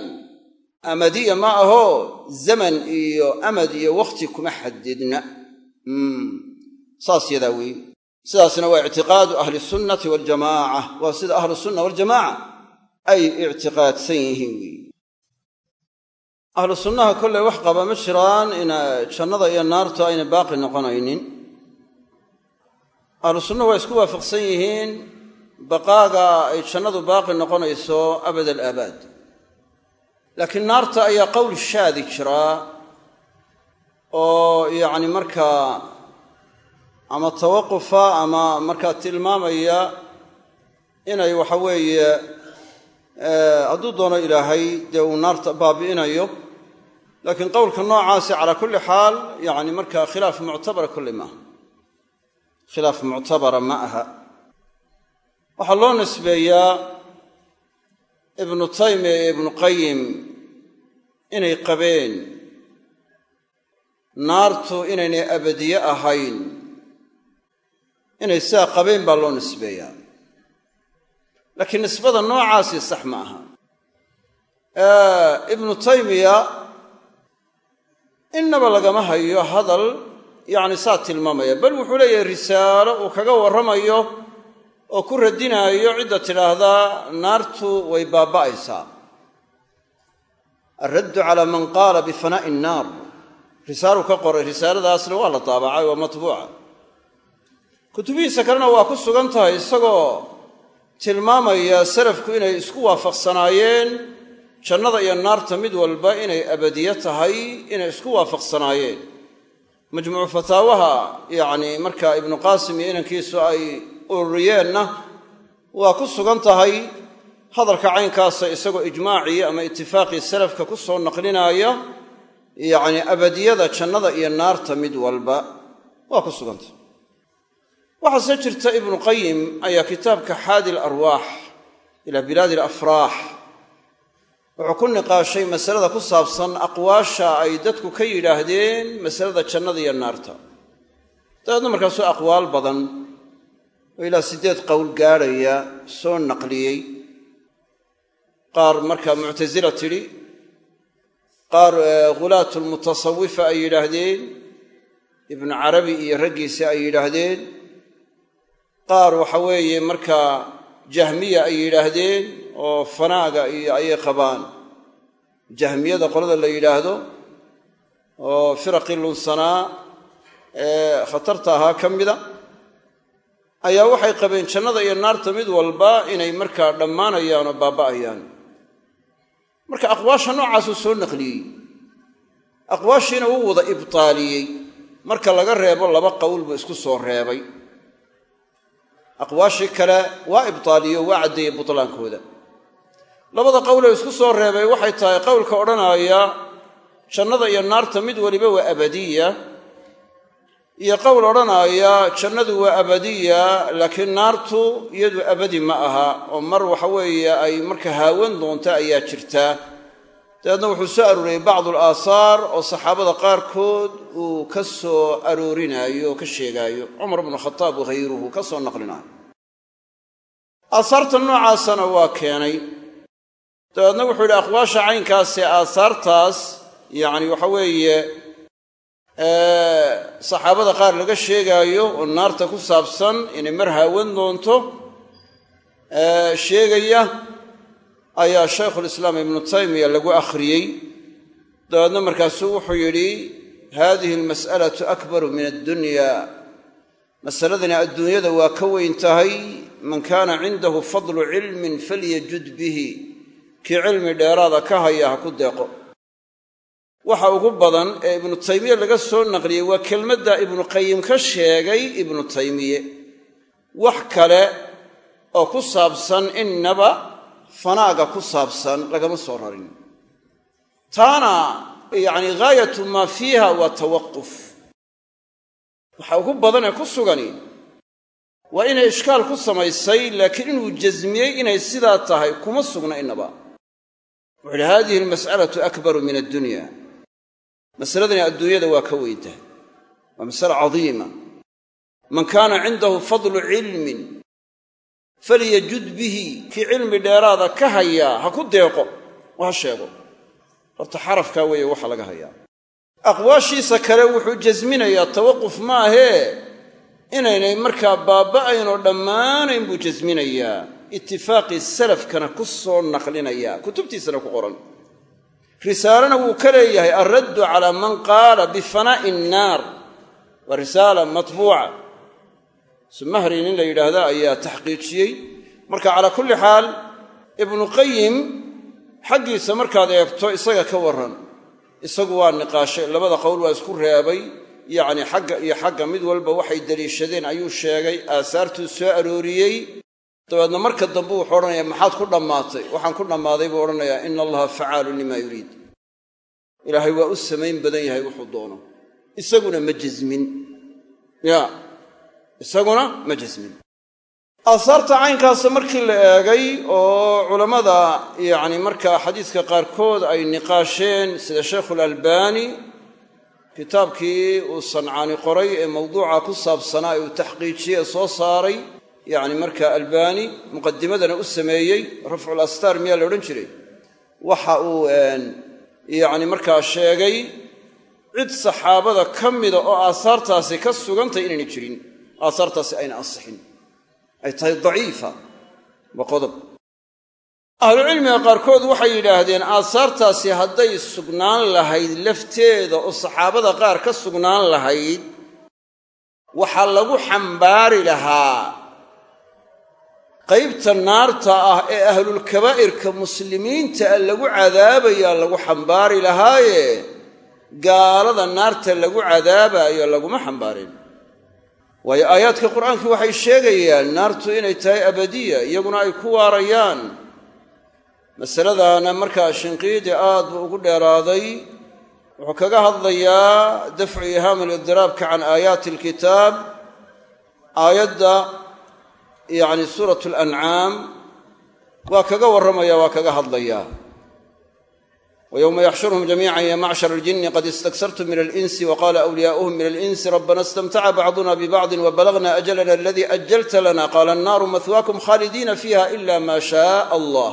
Amadiya ma ahoo zaman iyo amad iyo wakhti kuma xadidna saas yadaa weeye sidaasna waa ictiqaadu ahli sunnati waljamaaca waa sida ahlu sunna waljamaaca ay ictiqaadsan yihiin weeye ahlu sunnaha kolley wax qaba ma jiraan in jannada iyo naartu ayna baaqi noqonaynin. Ahlu sunna waa isku waafaqsan yihiin baqaaga ay jannadu baaqi noqonayso abad alaabaad laakiin naarta ayaa qowl shaadi jiraa oo yacni markaa ama tawaqufa ama markaa tilmaamaya inay waxa weeye hadduu doono ilaahay dee uu naarta baabi'inayo. Laakiin qowlka noocaasi calaa kulli xaal yacni markaa khilaaf muctabara kulli maaha khilaaf muctabara ma aha waxaa loo nisbeeyaa ibnu taymiya iyo ibnu qayim inay qabeen naartu inaynay abadiye ahayn. Inay sidaa qabeen baa loo nisbeeyaa. Laakiin nisbada noocaasi sax ma aha. Ibnu taymiya innaba lagama hayo hadal yacni saa tilmaamaya bal wuxuu leeyahay risaalo uu kaga warramayo oo ku radinaayo cidda tidhaahdaa naartu way baaba'aysaa. Alraddu calaa man qaala bifanaa'i innaar risaalu ka qoray risaaladaasna waa la daabacay waa matbuuca. Kutubihiisa kalena waa ku sugan tahay isagoo tilmaamaya salafku inay isku waafaqsanaayeen jannada iyo naarta mid walba inay abadiye tahay inay isku waafaqsanaayeen. Majmuucu fataawaha yacni markaa ibnu qaasim iyo inankiisu ay ururiyeenna waa ku sugan tahay hadalka caynkaasa isagoo ijmaacii ama itifaaqii salafka ku soo naqlinaaya yacni abadiyada jannada iyo naarta mid walba waa ku sugan tahay. Waxaase jirta ibnu qayim ayaa kitaabka xaadi alarwaax ilaa bilaadi alafraax wuxuu ku niqaashay masalada ku saabsan aqwaasha ay dadku ka yidhaahdeen masalada jannada iyo naarta. Dabeedna markaasuu aqwaal badan oo ilaa siddeed qowl gaadhaya soo naqliyey. Qaar markaa muctasila tidhi qaar ghulaatu lmutasawifa ay yidhaahdeen ibnu carabi iyo raggiisi ay yidhaahdeen. Qaar waxa weeye markaa jahmiya ay yidhaahdeen oo fanaaga iyo ayay qabaan. Jahmiyada qolada la yidhaahdo oo firaqii lunsanaa ee khatarta ahaa ka mida ayaa waxay qabeen jannada iyo naarta mid walba inay markaa dhammaanayaan oo baaba'ayaan. Marka aqwaasha noocaasuu soo naqliyey. Aqwaashiina wuu wada ibtaaliyey. Marka laga reebo laba qowl buu isku soo reebay. Aqwaashii kale waa ibtaaliyo waa caddeeyey butlaankooda. Labada qowlee isku soo reebay waxay tahay qowlka odhanaya jannada iyo naarta mid weliba waa abadiya iyo qowl odhanaya jannadu waa abadiya laakiin naartu iyadu abadi ma aha oo mar waxa weeye ay marka haawan doonta ayaa jirtaa dabeedna wuxuu soo arooriyey bacdu alaahaar oo saxaabada qaarkood uu ka soo aroorinaayo oo ka sheegaayo. Cumar bnu khataab wahayruhu ka soo naqlinaayo. Aahaarta noocaasana waa keenay. Dabeedna wuxuu yidhi aqwaasha caynkaasee aahaartaas yacni waxa weeye saxaabada qaar laga sheegaayo oo naarta ku saabsan inay mar haawan doonto sheegaya ayaa shaykhulislaam ibnu taymiya lagu akhriyey. Dabeedna markaasuu wuxuu yidhi haadihi almas'alatu akbaru min addunya. Masaladani adduunyada waa ka weyn tahay man kaana cindahu fadlu cilmin falyajud bihi. Kii cilmi dheeraada ka haya ha ku deeqo waxa ugu badan ee ibnu taymiye laga soo naqliyey waa kelmadda ibnu qayim ka sheegay ibnu taymiye. Wax kale oo ku saabsan innaba fanaaga ku saabsan lagama soo rarin. Taana yacni gaayatu maa fiiha waa tawaquf. Waxa ugu badan ee ku sugani waa inay ishkaal ku samaysay laakiin inuu jasmiyey inay sidaa tahay kuma sugna innaba. Wuxu hadihi almas'alatu akbaru min addunya masaladani adduunyada waa ka weyn tahay waa masale cadiima. Man kaana cindahu fadlu cilmin falyajud bihi kii cilmi dheeraada ka hayaa ha ku deeqo oo ha sheego. Horta xarafkaa weeye waxa laga hayaa. Aqwaashiisa kale wuxuu jasminayaa tawaquf maahee inaynay markaa baaba'ayn oo dhammaanayn buu jasminayaa. Itifaaqii salafkana ku soo naqlinayaa kutubtiisana ku qoran risaalena wuu ka leeyahay alraddu calaa man qaala bifanaa'i innaar waa risaala matbuuca. Sumahri nin la yidhaahda ayaa taxqiijiyey. Marka calaa kulli xaal ibnu qayim xaggiisa markaad eegto isaga ka warran. Isagu waa niqaashay labada qowl waa isku reebay. Yacni xagga iyo xagga mid walba waxay deliishadeen ayuu sheegay aasaartuu soo arooriyey dabeedna marka dambe wuxuu odhanaya maxaad ku dhammaatay? Waxaan ku dhammaaday buu odhanayaa ina allaha facaalun limaa yuriid. Ilaahay waa u samayn badan yahay wuxuu doono. Isaguna ma jasmin ya isaguna ma jasmin aasaarta caynkaasa markii la eegay oo culammada yacni markaa xadiiska qaarkood ay niqaasheen sida sheikhulalbani kitaabkii uu sancaani qoray ee mawduuca ku saabsanaa ee uu taxqiijiyey soo saaray yacni markaa albani muqadimadana u sameeyey rafcul astaar miyaa la odhan jiray? Waxa uu yacni markaa sheegay cid saxaabada ka mida oo aasaartaasi ka sugantay inayna jirin aasaartaasi ayna ansixin. Ay tahay daciifa waa qodob. Ahlucilmiga qaarkood waxay yidhaahdeen aasaartaasi hadday sugnaan lahayd lafteeda oo saxaabada qaar ka sugnaan lahayd waxaa lagu xambaari lahaa qaybta naarta ah ee ahlulkabaa'irka muslimiinta a lagu cadaabayaa lagu xambaari lahaaye gaalada naarta lagu cadaabaayo laguma xambaarin. Waayo aayaadka qur'aankii waxay sheegayaan naartu inay tahay abadiya iyaguna ay ku waarayaan. Masaladaana markaa shinqiidi aad buu ugu dheeraaday. Wuxuu kaga hadlayaa dafcu ihaam alidiraabka can aayaati alkitaab aayadda yacni suurat alancaam waa kaga warramaya waa kaga hadlayaa wa yowma yaxshuruhum jamiican ya macshar aljini qad istaksartum min alinsi wa qaala awliyaa'uhum min alinsi rabbana istamtaca bacduna bibacdin wabalagna ajalana aladii ajalta lana. Qaala annaaru mahwaakum khaalidiina fiiha ila ma shaaa allah.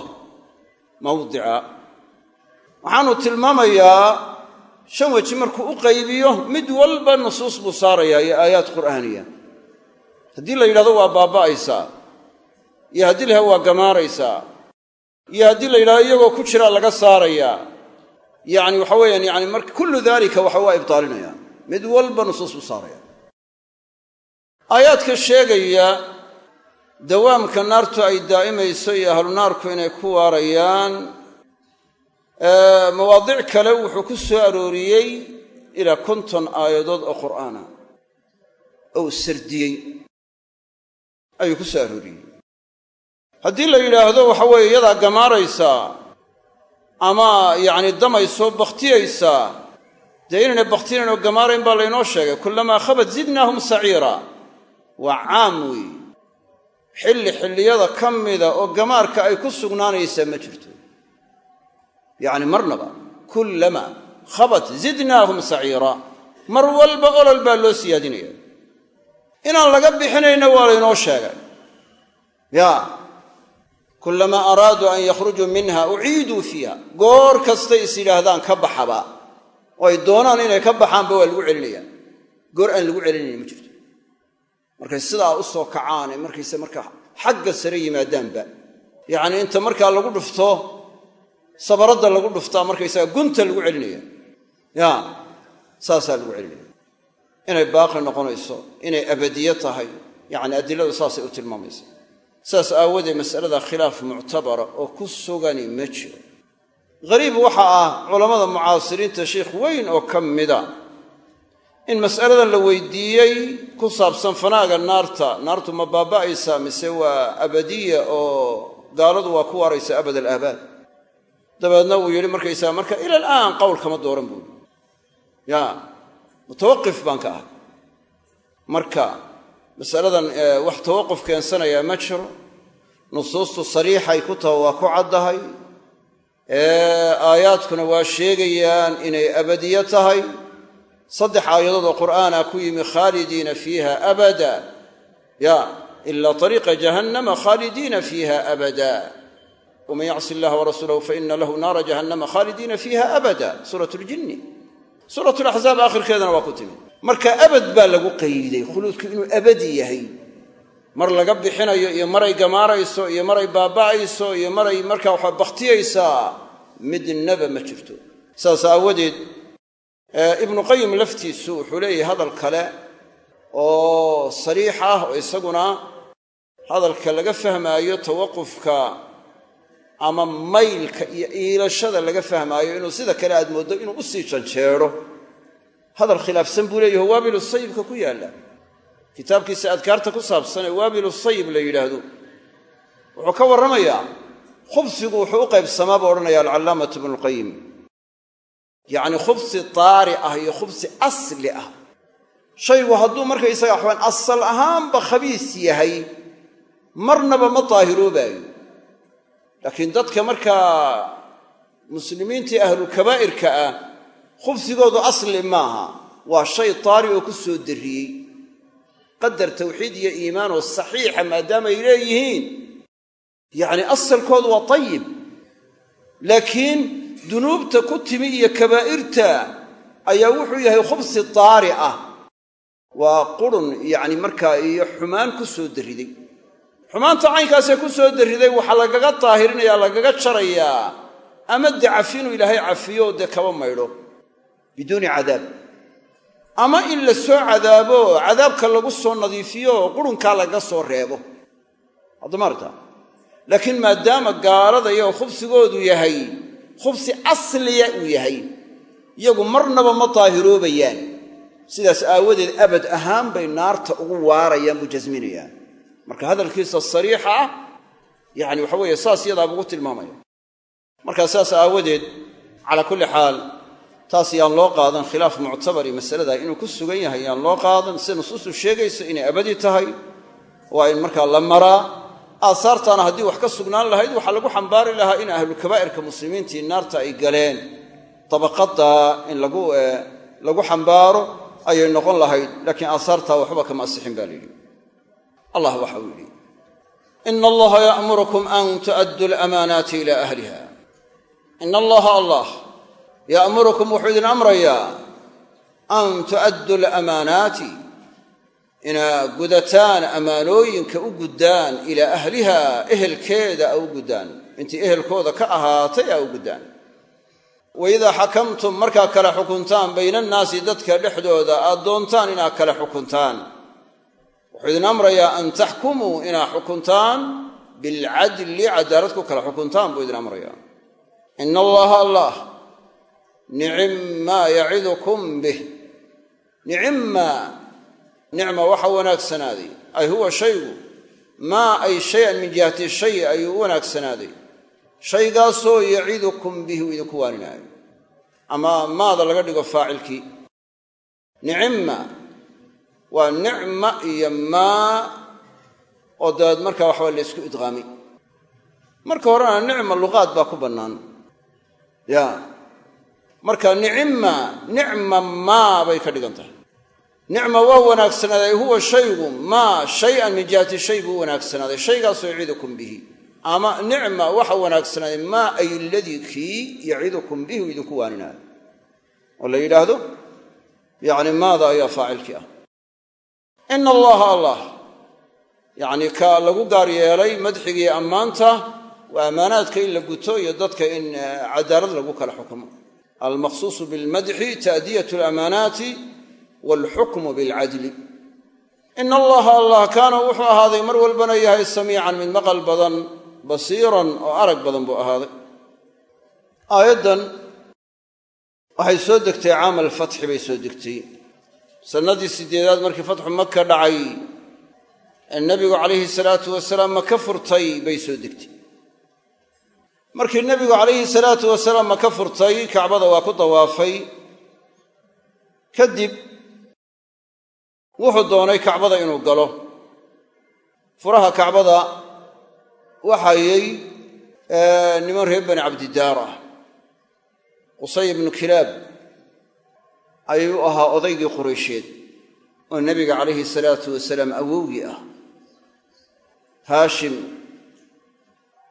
Mawdica waxaanu tilmaamayaa shan weji markuu u qaybiyo mid walba nusuus buu saarayaa iyo aayaad qur'aaniya haddii la yidhahdo waa baaba'aysaa iyo haddii la waa gamaaraysaa iyo haddii la yidhahdo iyagoo ku jiraa laga saarayaa yacni waxa weeyaan yani marka kullu daalika waxa waa ibtaalinaya. Mid walba nusuus buu saaraya. Aayaadka sheegaya dawaamka naartu ay daa'imayso iyo ahlu naarku inay ku waarayaan mawaadic kale wuxuu ku soo arooriyey ilaa konton aayadood oo qur'aana. Oo sardiyey ayuu ku soo arooriyey haddii la yidhaahdo waxa weeye iyadaa gamaaraysaa ama yacni damaysoo bakhtiyaysaa dee inaynay bakhtinayn oo gamaarayn baa laynoo sheegay. Kullamaa khabat zidnaahum saciira. Waa caam weeye. Xilli xilliyada ka mida oo gamaarka ay ku sugnaanaysaa ma jirto. Yacni marnaba kullama khabat zidnaahum saciira. Mar walba olol baa loo siyaadinaya inaan laga bixinayna waa laynoo sheegay. Ya kullamaa araaduu an yakhrujuu minha uciiduu fiiha goor kastay is yidhaahdaan ka baxaba. Oo ay doonaan inay ka baxaanba waa lagu celinaya. Goor aan lagu celinayna ma jirto. Markay sidaa u soo kacaane markayse markaa xagga sare yimaadaanba. Yacnii inta markaa lagu dhufto sabaradda lagu dhuftaa markaysaga gunta lagu celinaya. Ya saasaa lagu celinaya inay baaqi noqonayso inay abadiye tahay yacni adiladu saasay u tilmaamaysa. Saas aawadeed masalada khilaaf muctabara oo ku sugani ma jiro. Ghariib waxa ah culammada mucaasiriinta sheikh weyn oo ka mida in mas'aladan la weydiiyey ku saabsan fanaaga naarta naartu ma baaba'aysaa mise waa abadiya oo gaaladu waa ku waaraysa abad alaabaad dabeedna uu yidhi markaysaga marka ila alaan qowl kama dooran buuri ya mutawaqif baan ka ahay. Marka masaladan wax tawaquf keensanayaa ma jiro. Nusuustu sariixay ku taho waa ku caddahay. Aayaadkuna waa sheegayaan inay abadiye tahay. Saddex aayadood oo qur'aana ku yimi khaalidiina fiiha abada. Ya ila ariiqa jahannama khaalidiina fiiha abada. Waman yacsi illaha warasuulahu faina lahu naara jahannama khaalidiina fiiha abada. Suurat ljinni suurat laxzaab aakhirkeedana waa ku timi. Marka abad baa lagu qayday khuluudku inuu abadi yahay. Mar laga bixinayo iyo maray gamaarayso iyo maray baaba'ayso iyo maray markaa waxa bakhtiyaysaa midnaba ma jirto. Saas aawadeed ibnu qayim laftiisu wuxuu leeyahay hadal kale oo sariix ah oo isaguna hadalka laga fahmaayo tawaqufka ama maylka iyo iilashada laga fahmaayo inuu sida kale aad mooddo inuu u sii janjeero. Hadal khilaafsan buu leeyaho waabilu sayibka ku yaalla. Kitaabkiisa adkaarta ku saabsan ee waabilu sayib la yidhaahdo. Wuxuu ka warramayaa khubsigu wuxuu u qaybsamaa buu odhanaya alcallaamatu ibnulqayim yacni khubsi taari ah iyo khubsi asli ah. Shaygu hadduu markaysaga waxbaan asal ahaanba khabiis yahay marnaba ma daahiroobaayo laakiin dadka markaa muslimiintii ahlulkabaa'irka ah khubsigoodu asli maaha waa shay taari oo ku soo darriyey. Qadar tawxiid iyo iimaan oo saxiixa ay leeyihiin. Yacni asalkoodu waa tayib laakiin dunuubta ku timi iyo kabaa'irta ayaa wuxuu yahay khubsi taari ah. Waa qurun yacni markaa iyo xumaan ku soo darriday xumaanta caynkaasee ku soo darriday waxaa lagaga daahirinayaa lagaga jarayaa. Ama dee cafi inuu ilaahay cafiyo oo dee kaba maydho. Biduuni cadaab. Ama in la soo cadaabo cadaabka lagu soo nadiifiyo qurunkaa laga soo reebo. Haddamaarta laakiin maadaama gaalada iyo khubsigoodu yahay khubsi asliya uu yahay iyagu marnaba ma daahiroobayaan sidaas aawadeed abad ahaan bay naarta ugu waarayaan buu jasminayaa marka hadalkiisa sariixa ah yacni waxa weeye saas yadaaba ugu tilmaamaya. Markaa saas aawadeed calaa kulli xaal taas yaan loo qaadan khilaaf muctabari masalada inuu ku sugan yahay yaan loo qaadan. Sida nusuustu sheegayso inay abadi tahay waa in markaa la maraa. Aasaartaana haddii wax ka sugnaan lahayd waxaa lagu xambaari lahaa in ahlukabaa'irka muslimiintii naarta ay galeen. Dabaqadda in lagu xambaaro ayay noqon lahayd laakiin aasaartaa waxba kama asixin baa layidhi allah waxa uu yidhi ina allaha ya'murukum an tu'addu lamaanaati ila ahliha. Ina allaha allah ya'murukum wuxuu idin amrayaa an tu'addu lamaanaati inaa gudataan ammaanooyinka u guddaan ilaa ahliha ehelkeeda a u guddaan. Intii ehelkooda ka ahaatay a u guddaan. Wa idaa xakamtum markaa kala xukuntaan bayna annaasi dadka dhexdooda aad doontaan inaad kala xukuntaan wuxuu idin amrayaa an taxkumuu inaad xukuntaan bilcadli cadaalad ku kala xukuntaan buu idin amrayaa. Ina allaha allah nicimmaa yacidukum bih. Nicimmaa nicma waxa wanaagsanaaday ay huwa shaygu. Maa ay shay-an min jihati shay ayuu u wanaagsanaaday shaygaasoo yacidukum bihi uu idinku waaninaayo ama maada laga dhigo faacilkii. Nicimma waa nicma iyo maa oo dabeed markaa waxaba la ysku idqaamay marka horena nicma luqaad baa ku bannaan. Ya. Marka nicimma nicma maa bay ka dhigan tahay. Nicma waa wanaagsanaaday huwa shaygu maa shay-an min jihati shay buu wanaagsanaaday shaygaasoo yacidukum bihi. Ama nicma waxa wanaagsanaaday maa ay ladii kii yacidukum bihi idinku waaninaayo oo la yidhaahdo? Yacni maada ayaa faacilkii ah ina allaha allah. Yacni ka lagu gaar yeelay madxigii ammaanta waa ammaanaadka in la guto iyo dadka in cadaalad lagu kala xukumo. Almaqsuusu bilmadxi ta'diyat alamaanaati walxukmu bilcadli ina allaha allah kaana wuxuu ahaaday mar walbana yahay samiican mid maqal badan basiiran oo arag badan buu ahaaday. Aayaddan waxay soo degtay caam alfatxi bay soo degtay sannadii sideedaad markii fatxu maka dhacay nebigu calayhi salaatu wasalaam maka furtay bay soo degtay. Markii nebigu calayhi salaatu wasalaam maka furtay kacbada waa ku dawaafay. Kadib wuxuu doonay kacbada inuu galo. Furaha kacbada waxayay niman reer bani cabdidaar ah qusay ibnu kilaab ayuu ahaa odaygii quraysheed oo nebiga calayhi salaatu wasalaam awowgii ah. Haashim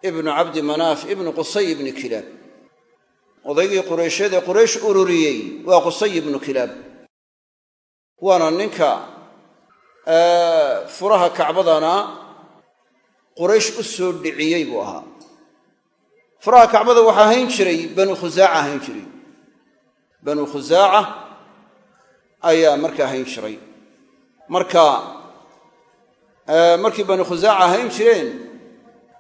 ibnu cabdi manaaf ibnu qusay ibni kilaab. Odaygii quraysheed ee quraysh ururiyey waa qusay ibnu kilaab. Waana ninka furaha kacbadana quraysh u soo dhiciyey buu ahaa. Furaha kacbada waxaa hayn jiray banu khusaaca hayn jiray. Banu khusaaca ayaa markaa hayn jiray. Marka markii banu khusaaca hayn jireen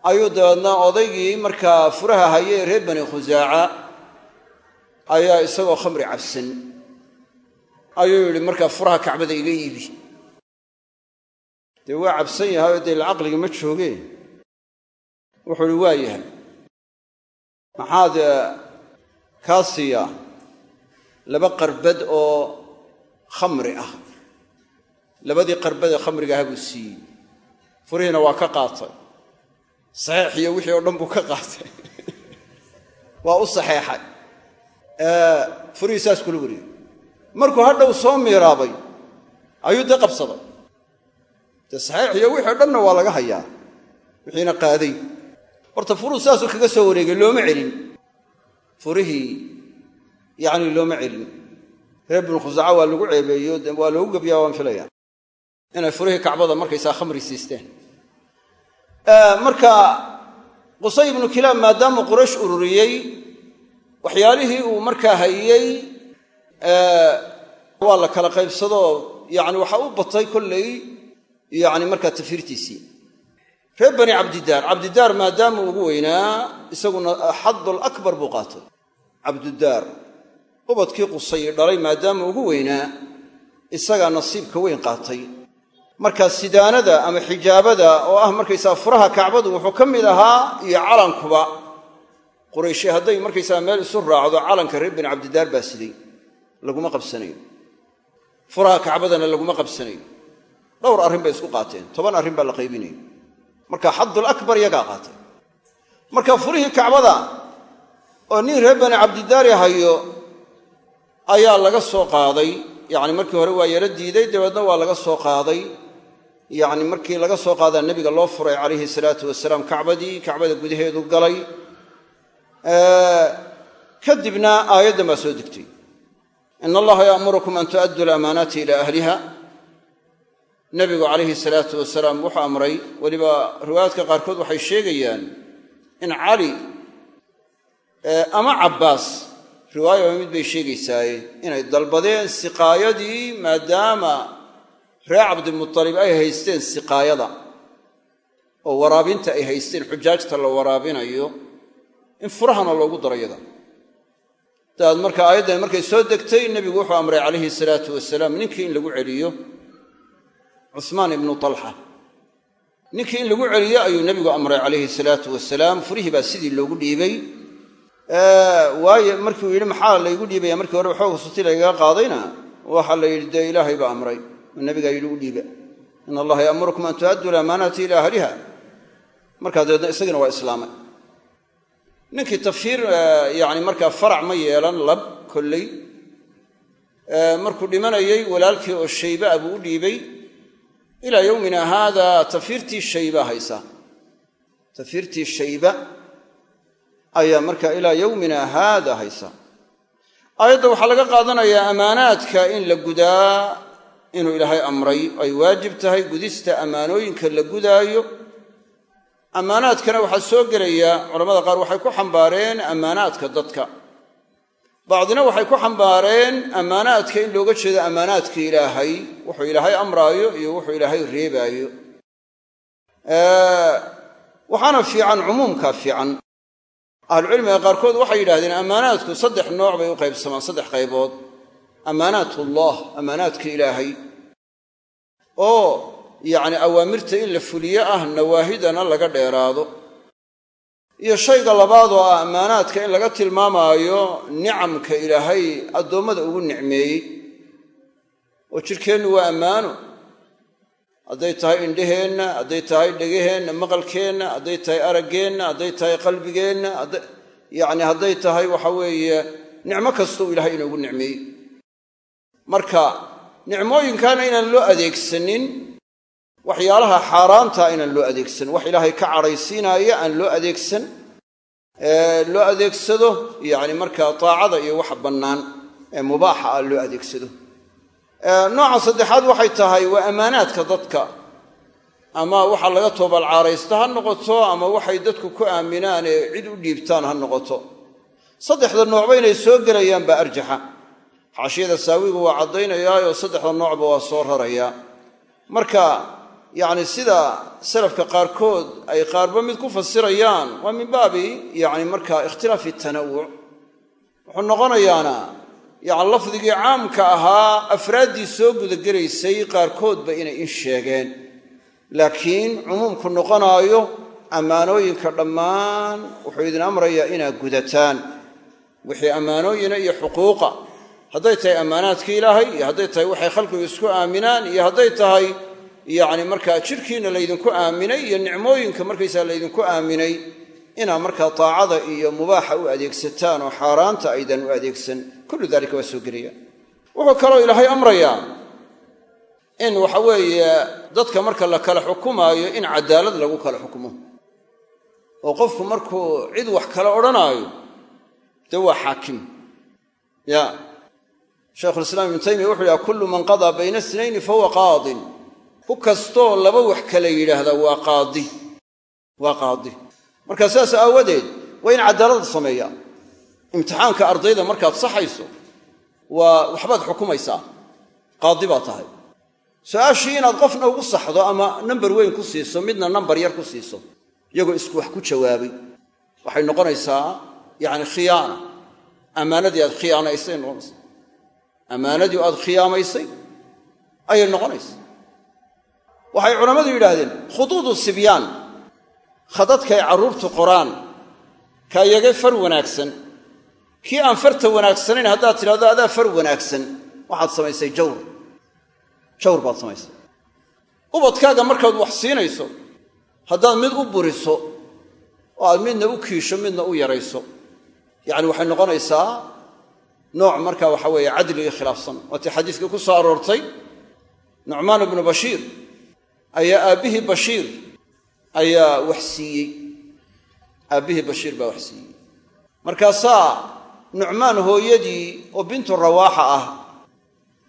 ayuu dabeedna odaygii markaa furaha hayee reer bani khusaaca ayaa isagoo khamri cabsan. Ayuu yidhi markaa furaha kacbada iga iibi. Dee waa cabsan yahay oo dee caqliga ma joogee wuxuu ihi waa yahay. Maxaad kaa siiyaa laba qarbad oo khamri ah. Labadii qarbad ee khamriga aha buu siiyey furihiina waa ka qaatay. Saxeex iyo wixii oo dhan buu ka qaatay. Waa u saxeexay furihii saas kula wariyey. Markuu hadhow soo miiraabay ayuu dee qabsaday. Dee saxeex iyo wixii o dhanna waa laga hayaa. Wixiina qaaday. Horta furuhu saasuu kaga soo wareegay looma celin. Furihii yacni looma celin reer binu khusaca waa lagu ceebeeyo waa loogu gebyaa waan filaya inay furihii kacbada markaysaa khamri siisteen. Marka qusay ibnu kilaab maadaamuu quraysh ururiyey waxyaalihii uu markaa hayey waa la kala qaybsadoo yani waxa u batay kolley yani markaa tafiirtiisii reer bani cabdidaar cabdidaar maadaama ugu weynaa isaguna xadul akbar buu qaatay. Cabdidaar ubadkii qusay dhalay maadaama ugu weynaa isagaa nasiibka weyn qaatay. Marka sidaanada ama xijaabada oo ah markaysaa furaha kacbadu wuxuu ka mid ahaa iyo calankuba. Qurayshe hadday markaysaa meel isu raacdo calanka reer bani cabdidaar baa siday. Laguma qabsanayo. Furaha kacbadana laguma qabsanayo. Dhowr arrin bay isku qaateen toban arrin baa la qaybinaya marka xadul akbar yagaa qaatay. Marka furihii kacbada oo nin reer bani cabdidaari hayo ayaa laga soo qaaday. Yacni markii hore waa yaro diiday dabeedna waa laga soo qaaday. Yacni markii laga soo qaadaa nebiga loo furay calayhi salaatu wasalaam kacbadii kacbada gudaheedu galay. Kadibna aayaddan baa soo degtay. Ina allaha ya'murukum an tu'addu lamaanaati ila ahliha. Nebigu calayhi salaatu wasalaam wuxuu amray weliba riwaayaadka qaarkood waxay sheegayaan in cali ama cabbaas riwaayaba mid bay sheegaysaaye inay dalbadeen siqaayadii maadaama reer cabdimutalib ay haysteen siqaayada oo waraabinta ay haysteen xujaajta la waraabinayo in furahana loogu daro yada daad marka aayaddan markay soo degtay nebigu wuxuu amray calayhi salaatu wasalaam ninkii in lagu celiyo cuhmaan ibnu talxa. Ninkii in lagu celiyo ayuu nebigu amray calayhi salaatu wasalaam. Furihii baa sidii loogu dhiibay waayo markiuu yidhi maxaa laygu dhiibaya? Markii hore waxooga suti laygaga qaadayna waxaa la yidhi dee ilaahay baa amray oo nebigaa yidhi u dhiiba. In allaha ya'murukum an tu'addu lamaanaati ila ahliha. Markaa dabeedna isagina waa islaamay. Ninkii tafiir yani markaa farac ma yeelan lab kolley. Markuu dhimanayey walaalkii oo shayba buu u dhiibay. Ilaa yowmina haada tafiirtii shayba haysa. Tafiirtii shayba ayaa marka ilaa yowmina haada haysa. Aayadda waxaa laga qaadanayaa ammaanaadka in la gudaa inuu ilaahay amray. Ay waajib tahay gudista ammaanooyinka la gudaayo. Ammaanaadkana waxaa soo gelaya culamada qaar waxay ku xambaareen ammaanaadka dadka. Bacdina waxay ku xambaareen ammaanaadka in looga jeedo ammaanaadka ilaahay wuxuu ilaahay amraayo iyo wuxuu ilaahay reebaayo. Waxaana fiican cumuumka fiican ahlucilmiga qaarkood waxay yidhahdeen ammaanaadku saddex nooc bay u qaybsamaan saddex qaybood. Ammaanaatullah ammaanaadka ilaahay. Oo yacni awaamirta in la fuliyo ah nawaahidana laga dheeraado. Iyo shayga labaad oo ah ammaanaadka in laga tilmaamaayo nicamka ilaahay addoommada ugu nicmeeyey. Oo jidhkeennu waa ammaano hadday tahay indheheenna hadday tahay dhegaheenna maqalkeenna hadday tahay araggeenna hadday tahay qalbigeenna yacni hadday tahay waxa weeye nicmo kastau ilaahay inoogu nicmeeyey marka nicmooyinkaana inaan loo adeegsanin waxyaalaha xaaraanta inaan loo adeegsan wax ilaahay ka cadhaysiinaaya aan loo adeegsan loo adeegsado yacni markaa taacada iyo wax bannaan ee mubaaxa ah loo adeegsado nooca saddexaad waxay tahay waa ammaanaadka dadka. Ama waxa laga toobalcaaraysta ha noqoto ama waxay dadku ku aaminaan ee cid u dhiibtaan ha noqoto. Saddexda noocba inay soo gelayaan baa arjaxa. Xaashiyada saawigu waa caddaynayaayoo saddexda noocba waa soo rarayaa marka yacni sida salafka qaarkood ay qaarba mid ku fasirayaan waa min baabi yacni markaa ikhtilaafi tanawuc wuxuu noqonayaana yacni lafdigii caamka ahaa afraaddii soo gudagelaysay qaarkoodba inay in sheegeen. Laakiin cumuumku noqonaayo ammaanooyinka dhammaan wuxuu idin amrayaa inaad gudataan. Wixii ammaanooyina iyo xuquuqa. Hadday tahay ammaanaadka ilaahay iyo hadday tahay waxay khalqigu isku aaminaan iyo hadday tahay yacni markaa jidhkiinna laydinku aaminay iyo nicmooyinka markaysaa laydinku aaminay inaad markaa taacada iyo mubaaxa u adeegsataan oo xaaraanta aydan u adeegsan kullu daalika waa soo gelaya wuxuu kaloo ilaahay amrayaa in waxa weeye dadka marka la kala xukumaayo in cadaalad lagu kala xukumo. Oo qofku markuu cid wax kala odhanaayo dee waa xaakim. Ya shaykhulislaam ibnu taymiya wuxuu yidhaha kullu man qadaa bayna isnayni fahuwa qaadin. Ku kastoo laba wax kala yidhaahdaa waa qaadi. Waa qaadi marka sidaas aawadeed waa in cadaalada sameeyaa imtixaanka ardayda markaad saxayso waa waxbaad xukumaysaa. Qaadi baa tahay. Su'aashii inaad qofna ugu saxdo ama nambar weyn ku siiso midna nambar yar ku siiso iyagoo isku wax ku jawaabay waxay noqonaysaa yacni khiyaana. Ammaanadii aad khiyaanaysay noqonaysaa ammaanadii aad khiyaamaysay ayay noqonaysaa waxay culammadu yidhaahdeen khuduudu sibyaan khadadkay carruurtu qoraan kaa yaga far wanaagsan. Kii aan farta wanaagsanayn haddaad tidhahdo adaa far wanaagsan waxaad samaysay jawr. Jawr baad samaysay. Ubadkaaga markaad wax siinayso haddaad mid u buriso oo aad midna u kiisho midna u yarayso. Yacni waxay noqonaysaa nooc marka waxa weeye cadligii khilaafsan. Waatii xadiiskii ku soo aroortay nucmaan ibnu bashiir ayaa aabbihii bashiir ayaa wax siiyey. Aabbihii bashiir baa wax siiyey. Markaasaa nucmaan hooyadii oo bintu rawaaxa ah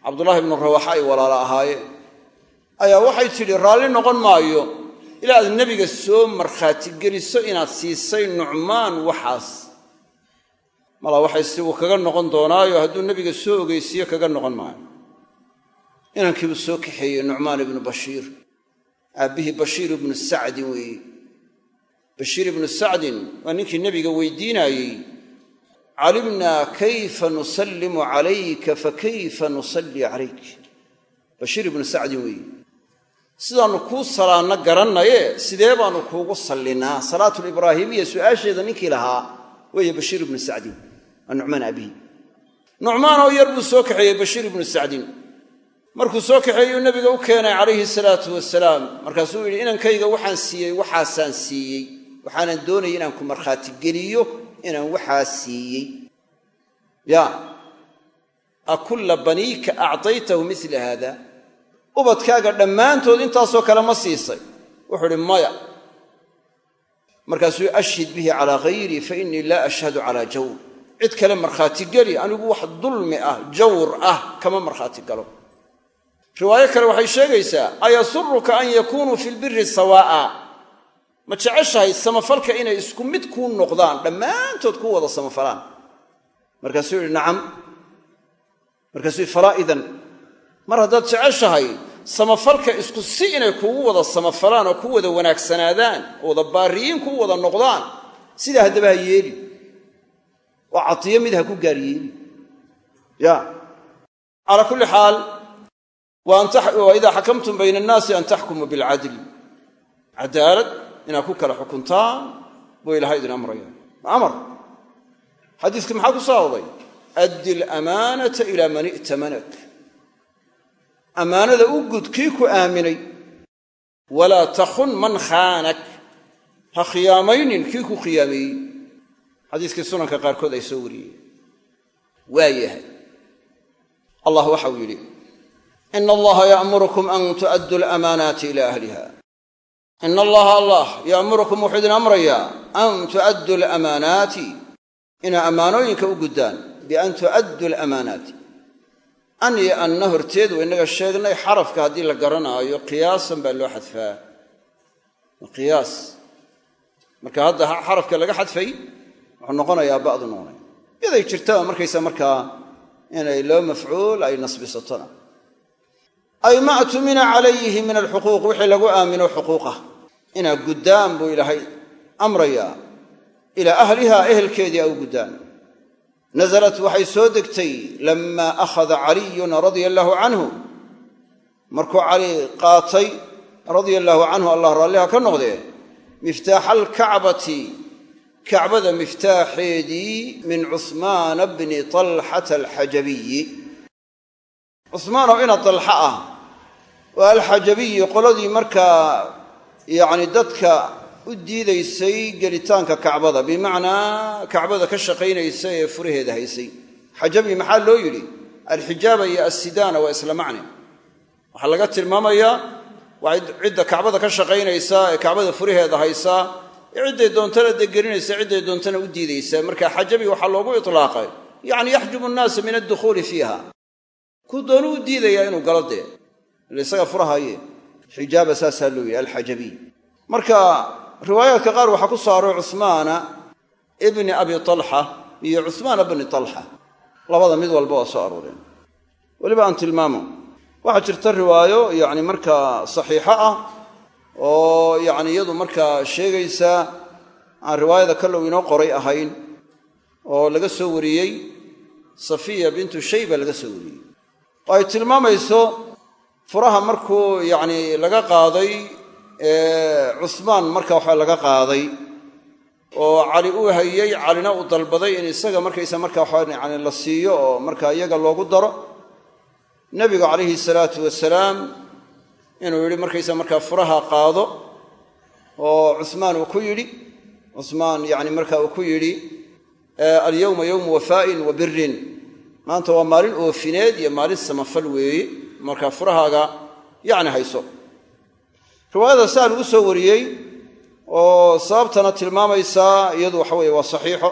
cabdullaahi ibnu rawaaxa ay walaalo ahaayeen ayaa waxay tidhi raalli noqon maayo ilaa aad nebiga soo markhaati geliso inaad siisay nucmaan waxaas. Malaa waxay si uu kaga noqon doonaayo hadduu nebiga soo ogeysiiyo kaga noqon maayo. Inankiibuu soo kaxeeyey nucmaan ibnu bashiir aabbihii bashiir ibnu sacdin weeye. Bashiir ibnu sacdin waa ninkii nebiga weydiinaayey calimnaa kayfa nusallimu calayka fakayfa nusallii calayk? Bashiir ibnu sacdin weeye. Sidaannu kuu salaanno garannaye sidee baannu kuugu sallinaa? Salaatulibraahiimiya su'aasheeda ninkii lahaa weeye bashiir ibnu sacdin waa nucmaan aabihi nucmaanoo yar buu soo kaxeeyey bashiir ibnu sacdin markuu soo kaxeeyuu nebiga u keenay calayhi salaatu wasalaam markaasuu yidhi inankayga waxaan siiyey waxaasaan siiyey. Waxaanan doonayay inaan ku markhaati geliyo inaan waxaa siiyey. Ya a kulla baniika actaytahu mila haada ubadkaaga dhammaantood intaasoo kale ma siisay. Wuxuu idhi maya. Markaasuu ashhid bihi calaa hayrii fa innii laa ashhadu calaa jawr. Cid kale markhaati geli anigu wax dulmi ah jawr ah kama markhaati galo riwaayo kale waxay sheegaysaa ayasuruka an yakunuu fi lbiri sawaa'a. Ma jeceshahay samafalka inay isku mid kuu noqdaan dhammaantood ku wada samafalaan? Markaasuu yidhi nacam. Markaasuu falaa idan. Mar haddaad jeceshahay samafalka isku si inay kugu wada samafalaan oo ku wada wanaagsanaadaan oo wada baariyiin ku wada noqdaan sidaa haddaba ha yeeli. Oo catiyo mid ha ku gaar yeeli. Ya calaa kulli xaal wa idaa xakamtum bayna annaasi an taxkumuu bilcadli cadaalad inaad ku kala xukuntaan buu ilahay idin amraya amar. Xadiiskii maxaa ku soo aroday addi alamaanata ilaa man i'tamanak ammaanada u gud kii ku aaminay walaa takhun man khaanak. Ha khiyaamaynin kii ku khiyaameeyey. Xadiiskii sunanka soo wariyeen. Waa yahay ina allaha ya'murukum an tu'adduu alamaanaati ila ahliha ina allaha allah ya'murukum wuxuu idin amrayaa an tu'adduu alamaanaati inaa ammaanooyinka u guddaan bian tu'adduu alamaanaati an iyo anna horteed wa innaga sheegnay xarafka haddii la garanaayo qiyaasan baa loo xadfaa qiyaas marka hadda xarafka laga xadfay wuxuu noqonayaa ba'du noqonay yaday jirtaa markaysa markaa inay loo mafcuul ay nasbisatona ay ma tumina calayhi min alxuquuq wixii lagu aamino xuquuqah inaa guddaan buu ilaahay amrayaa. Ilaa ahliha ehelkeedii a u guddaan. Nasalat waxay soo degtay lamaa akhada caliyun radia allaahu canhu. Markuu cali qaatay radia allaahu canhu allah raalliha ka noqdee miftaaxa alkacbati kacbada miftaaxeedii min cuhmaana bni talxata alxajabiyi. Cuhmaanoo ina dalxa ah waa alxajabiyi qoladii markaa yacni dadka u diidaysay gelitaanka kacbada bimacnaa kacbada ka shaqaynaysa ee furaheeda haysay. Xajabi maxaa loo yidhi? Alxijaaba iyo assidaana waa isla macne waxaa laga tilmaamayaa waa cidda kacbada ka shaqaynaysa ee kacbada furaheeda haysaa ee cidday doontana degelinaysa cidday doontana u diidaysa. Marka xajabi waxaa loogu itlaaqay. Yacni yaxjubu nnaasa min addukhuuli fiiha. Kuu doonu u diidayaa inuu galo dee ila isaga furahaye xijaaba saasaa loo yidhi alxajabiy marka riwaayaadka qaar waxaa ku soo arooray cuhmaana ibni abi talxa iyo cuhmaana bni talxa labada mid walba waa soo arooreen weliba aan tilmaamo. Waxaa jirta riwaayo yacni markaa saxiixo ah oo yacni iyadu markaa sheegaysa aan riwaayada kallow inoo qoray ahayn oo laga soo wariyey safiya bintu shayba laga soo wariyey. Oo ay tilmaamayso furaha markuu yacni laga qaaday cusmaan marka waxa laga qaaday oo cali uu hayey calina uu dalbaday in isaga markaysa marka waxa yani la siiyo oo marka iyaga loogu daro nebigu calayhi salaatu wasalaam inuu yidhi markaysa markaa furaha qaado oo cusmaan uu ku yidhi cusmaan yani marka uu ku yidhi alyowma yowmu wafaa'in wa birin maanta waa maalin oofineed iyo maalin samafal weeye marka furahaaga yacni hayso. Riwaayada saa lagu soo wariyey oo sababtana tilmaamaysaa iyadu waxa weeye waa saxiixo.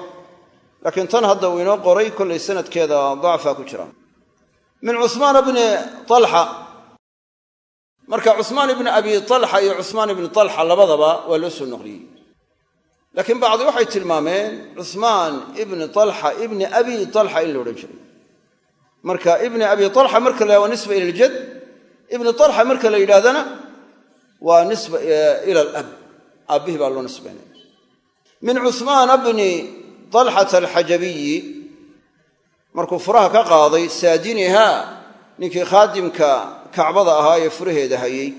Laakiin tan hadda uu inoo qoray kollay sanadkeeda dacfaa ku jira. Min cusmaan bni talxa. Marka cusmaan ibni abi talxa iyo cusmaan ibni talxa labadaba waa loo soo noqliyey. Laakiin bacdi waxay tilmaameen cusmaan ibni talxa ibni abi talxa in la odhan jiray marka ibni abi talxa marka la waa nisba ila ljad ibni talxa marka la yidhahdana waa nisba ila alab aabbihii baa loo nisbaynaya min cusmaana bni talxata alxajabiyi markuu furaha ka qaaday saadinihaa ninkii khaadimka kacbada ahaa ee furaheeda hayey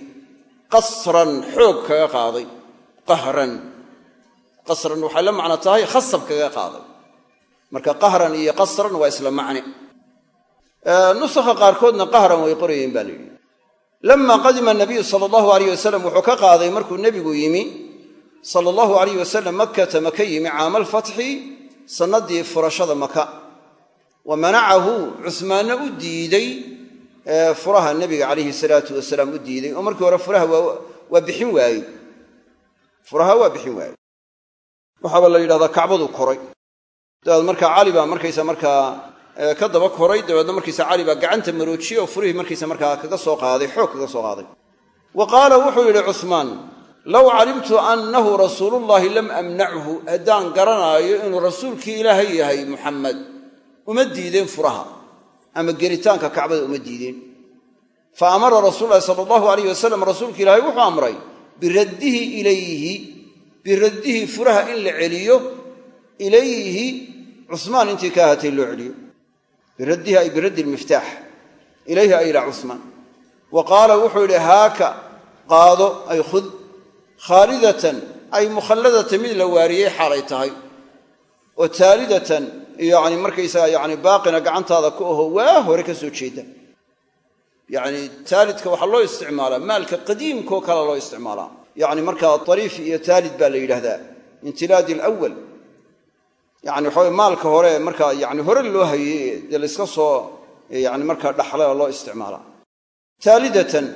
qasran xoog kaga qaaday. Qahran. Qasran waxay la macno tahay khasab kaga qaaday. Marka qahran iyo qasran waa isla macne nusakha qaarkoodna qahran way qorayeen baa la yidhi. Qadima nabiyu sala allahu alayh wasalam wuxuu ka qaaday markuu nebigu yimi sala allahu alayh wasalam makkata maka yimi caama alfatxi sannadii furashada maka wa manacahu cusmaanna u diiday furaha nebiga calayhi salaatu wasalaam u diiday. Oo markii hore furaha waa bixin waayey. Furaha waa bixin waayey. Waxaaba la yidhahdaa kacbadu koray. Dabeed markaa cali baa markaysa markaa ka daba koray dabeedna markiisa cali baa gacanta maroojiyey oo furihii markiisa markaa kaga soo qaaday xoog kaga soo qaaday. Wa qaala wuxuu yidhi cusmaan low calimtu annahu rasuulullaahi lam amnachu haddaan garanaayo inuu rasuulkii ilaahay yahay muxamed uma diideen furaha ama gelitaanka kacbada uma diideen. Fa amara rasuulu lahi sala allahu alayh wasalam rasuulka ilaahay wuxuu amray biraddihi ilayhi biraddihi furaha in la celiyo ilayhi cusmaan intii ka ahaatay loo celiyo biraddihi ay biraddi lmiftaax ilayhi ay ilaa cusmaan. Wa qaala wuxuu yidhi haaka qaado ay khud khaalidatan ay mukhalladatan mid la waariyey xaalay tahay. Oo taalidatan yani markaysaga yani baaqina gacantaada ku aho waa hore ka soo jeeda. Yani taalidka waxaa loo isticmaalaa maalka qadiimkao kale loo isticmaalaa. Yani yani waxaw maalka hore markaa yani hore loo hayey dee layska soo yani markaa dhaxla loo isticmaalaa taalidatan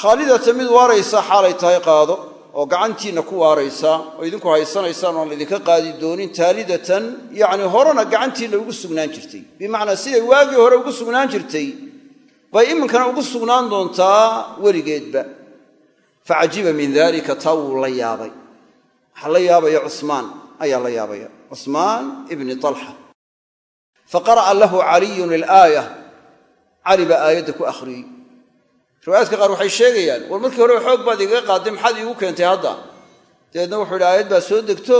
khaalidatan mid waaraysa xaalay tahay qaado oo gacantiinna ku waaraysa oo idinku haysanaysaan oon laydinka qaadi doonin taalidatan yacni horena gacantiinna ugu sugnaan jirtay. Bimacnaa siday waagii hore ugu sugnaan jirtay bay iminkana ugu sugnaan doontaa weligeedba. Fa cajiba min dalika taa la yaabay. Waxaa la yaabaya cusmaan ayaa la yaabaya cusmaan ibni talxa fa qara'a lahu caliyun ilaaya cali baa aayadda ku akhriyey riwaayaadka qaar waxay sheegayaan war markii hore xoog baad igaga qaaday maxaad iigu keentay hadda? Dabeedna wuxuu yidhi aayad baa soo degto.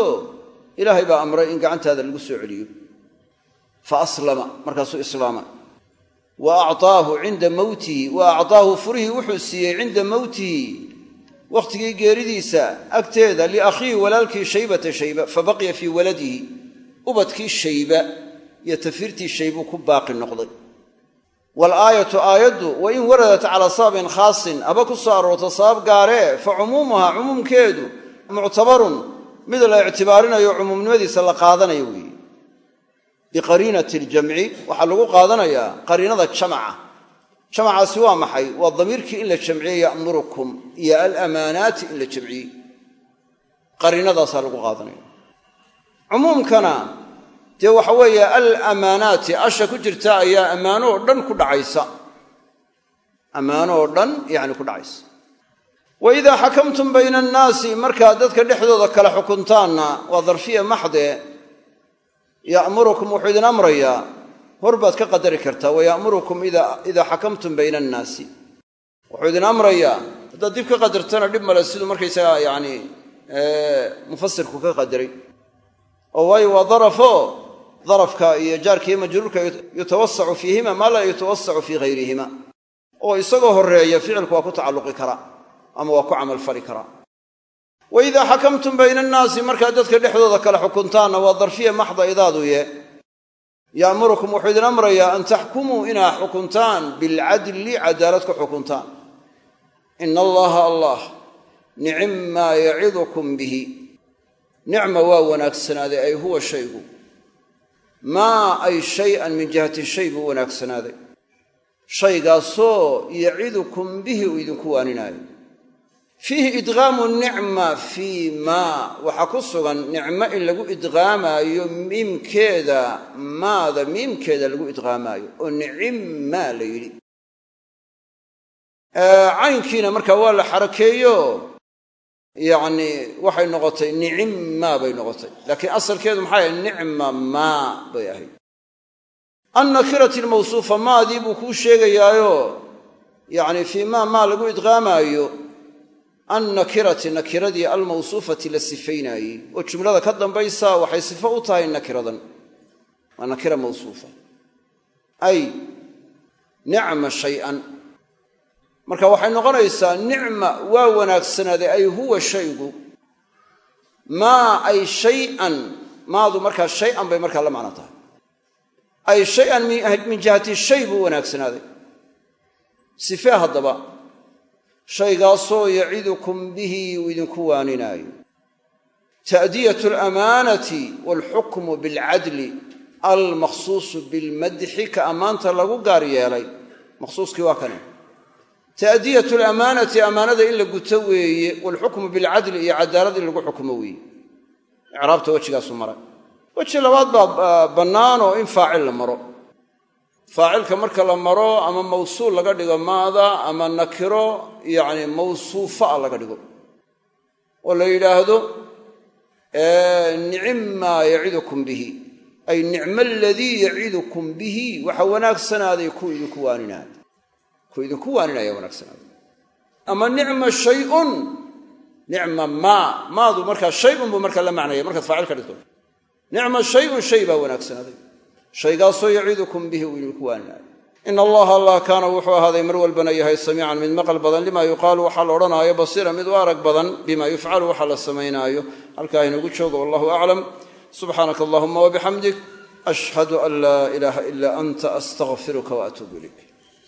Ilaahay baa amray in gacantaada lagu soo celiyo. Fa aslama markaasuu islaama wa acطaahu cinda mowtihi wa acطaahu furihii wuxuu siiyey cinda mowtihi wakhtigii geeridiisa agteeda liakhiihi walaalkii shaybata shayba fabaqiya fii waladihi ubadkii shayba iyo tafiirtii shaybuu ku baaqi noqday. Walaayatu aayaddu wa in waradat calaa sababin khaasin aba ku soo aroorto sabab gaaree fa cumuumuha cumuumkeedu muctabarun mid la ictibaarinayo cumuumnimadiisa la qaadanayo weeye biqariinati aljamci waxaa lagu qaadanayaa qariinada jamaca jamacaasi waa maxay? Waa damiirkii in la jamciyey ya'murukum iyo alamaanaati in la jamciyey qariinadaasaa lagu qaadanaya. Cumuumkana dee waxa weeye alamaanaati asha ku jirta ayaa ammaano oo dhan ku dhacaysa. Ammaano oo dhan yacni ku dhacaysa. Wa idaa xakamtum bayna annaasi markaad dadka dhexdooda kala xukuntaanna waa darfiya maxde ya'murukum wuxuu idin amrayaa hor baad ka qadari kartaa wa ya'murukum idaa xakamtum bayna annaasi. Wuxuu idin amrayaa haddaad dib ka qadartana dhib male siduu markaysagaa yacni mufasirku ka qadaray. Oo waayo waa darafo darafka iyo jaarka majruurka yutawasacu fiihima maa laa yutawasacu fii hayrihima oo isagoo horreeya ficilku waa ku tacalluqi karaa ama waa ku camalfali karaa wa idaa xakamtum bayna annaasi markaad dadka dhexdooda kala xukuntaanna waa darfiya maxda idaaduye ya'murukum wuxuu idin amrayaa an taxkumuu inaa xukuntaan bilcadli cadaalad ku xukuntaan. Ina allaha allah nicim maa yacidukum bihi. Nicma waa wanaagsanaaday ay huwa shaygu. Maa ay shay-an min jihati shay buu wanaagsanaaday shaygaasoo yacidukum bihi uu idinku waaninaayo fiihi idqaamu nicma fii maa waxaa ku sugan nicmo in lagu idqaamaayo miimkeeda maada miimkeeda lagu idqaamaayo oo nicim maa la yidhi. Caynkiina markaa waa la xarakeeyo yacni waxay noqotay nicim maa bay noqotay. Laakiin asalkeedu maxay ahayd nicma maa bay ahayd. Annakirati almawsuufa maadii buu kuu sheegayaayo yacni fii maa maa lagu idqaamaayo annakirati nakiradii almawsuufati la sifaynaayey oo jumlada ka dambaysa waxay sifo u tahay nakiradan. Waa nakira mawsuufa. Ay nicma shay-an. Marka waxay noqonaysaa nicma waa wanaagsanaaday ay huwa shaygu. Maa ay shay-an maadu markaa shay-an bay markaa la macno tahay. Ay shay-an min jihati shay buu wanaagsanaaday sifee haddaba shaygaasoo yacidukum bihi uu idinku waaninaayo ta'diyatu alamaanati waalxukmu bilcadli almakhsuusu bilmadxi ka ammaanta lagu gaar yeelay. Makhsuuskii waa kane ta'diyatu alamaanati ammaanada in la guto weeye waalxukmu bilcadli iyo cadaalad in lagu xukumo weeye. Icraabta wejigaasu maray. Weji labaad baa bannaan oo in faacil la maro faacilka marka la maro ama mawsuul laga dhigo maada ama nakiro yacni mawsuufa a laga dhigo. Oo la yidhaahdo nicim maa yacidukum bihi. Ay nicmo aladii yacidukum bihi. Waxa wanaagsanaaday ku idinku waaninaayo ku idinku waaninaya wanaagsanaaday ama nicma shayun. Nicma maa. Maadu markaa shayun buu markaa la macnaya markaad faacil ka dhigto. Nicma shayun shay baa wanaagsanaaday shaygaasoo yacidukum bihi uu idinku waaninaayo ina allaha allah kaana wuxuu ahaaday mar walbana yahay samiican mid maqal badan lima yuqaalu waxaa la odhanaayo basiira mid u arag badan bima yufcalu waxa la samaynaayo. Halkaa inagu joogo wallahu aclam. Subxaanaka allahuma wabixamdik ashhadu an laa ilaaha ila anta astaqfiruka waatuubu ilayk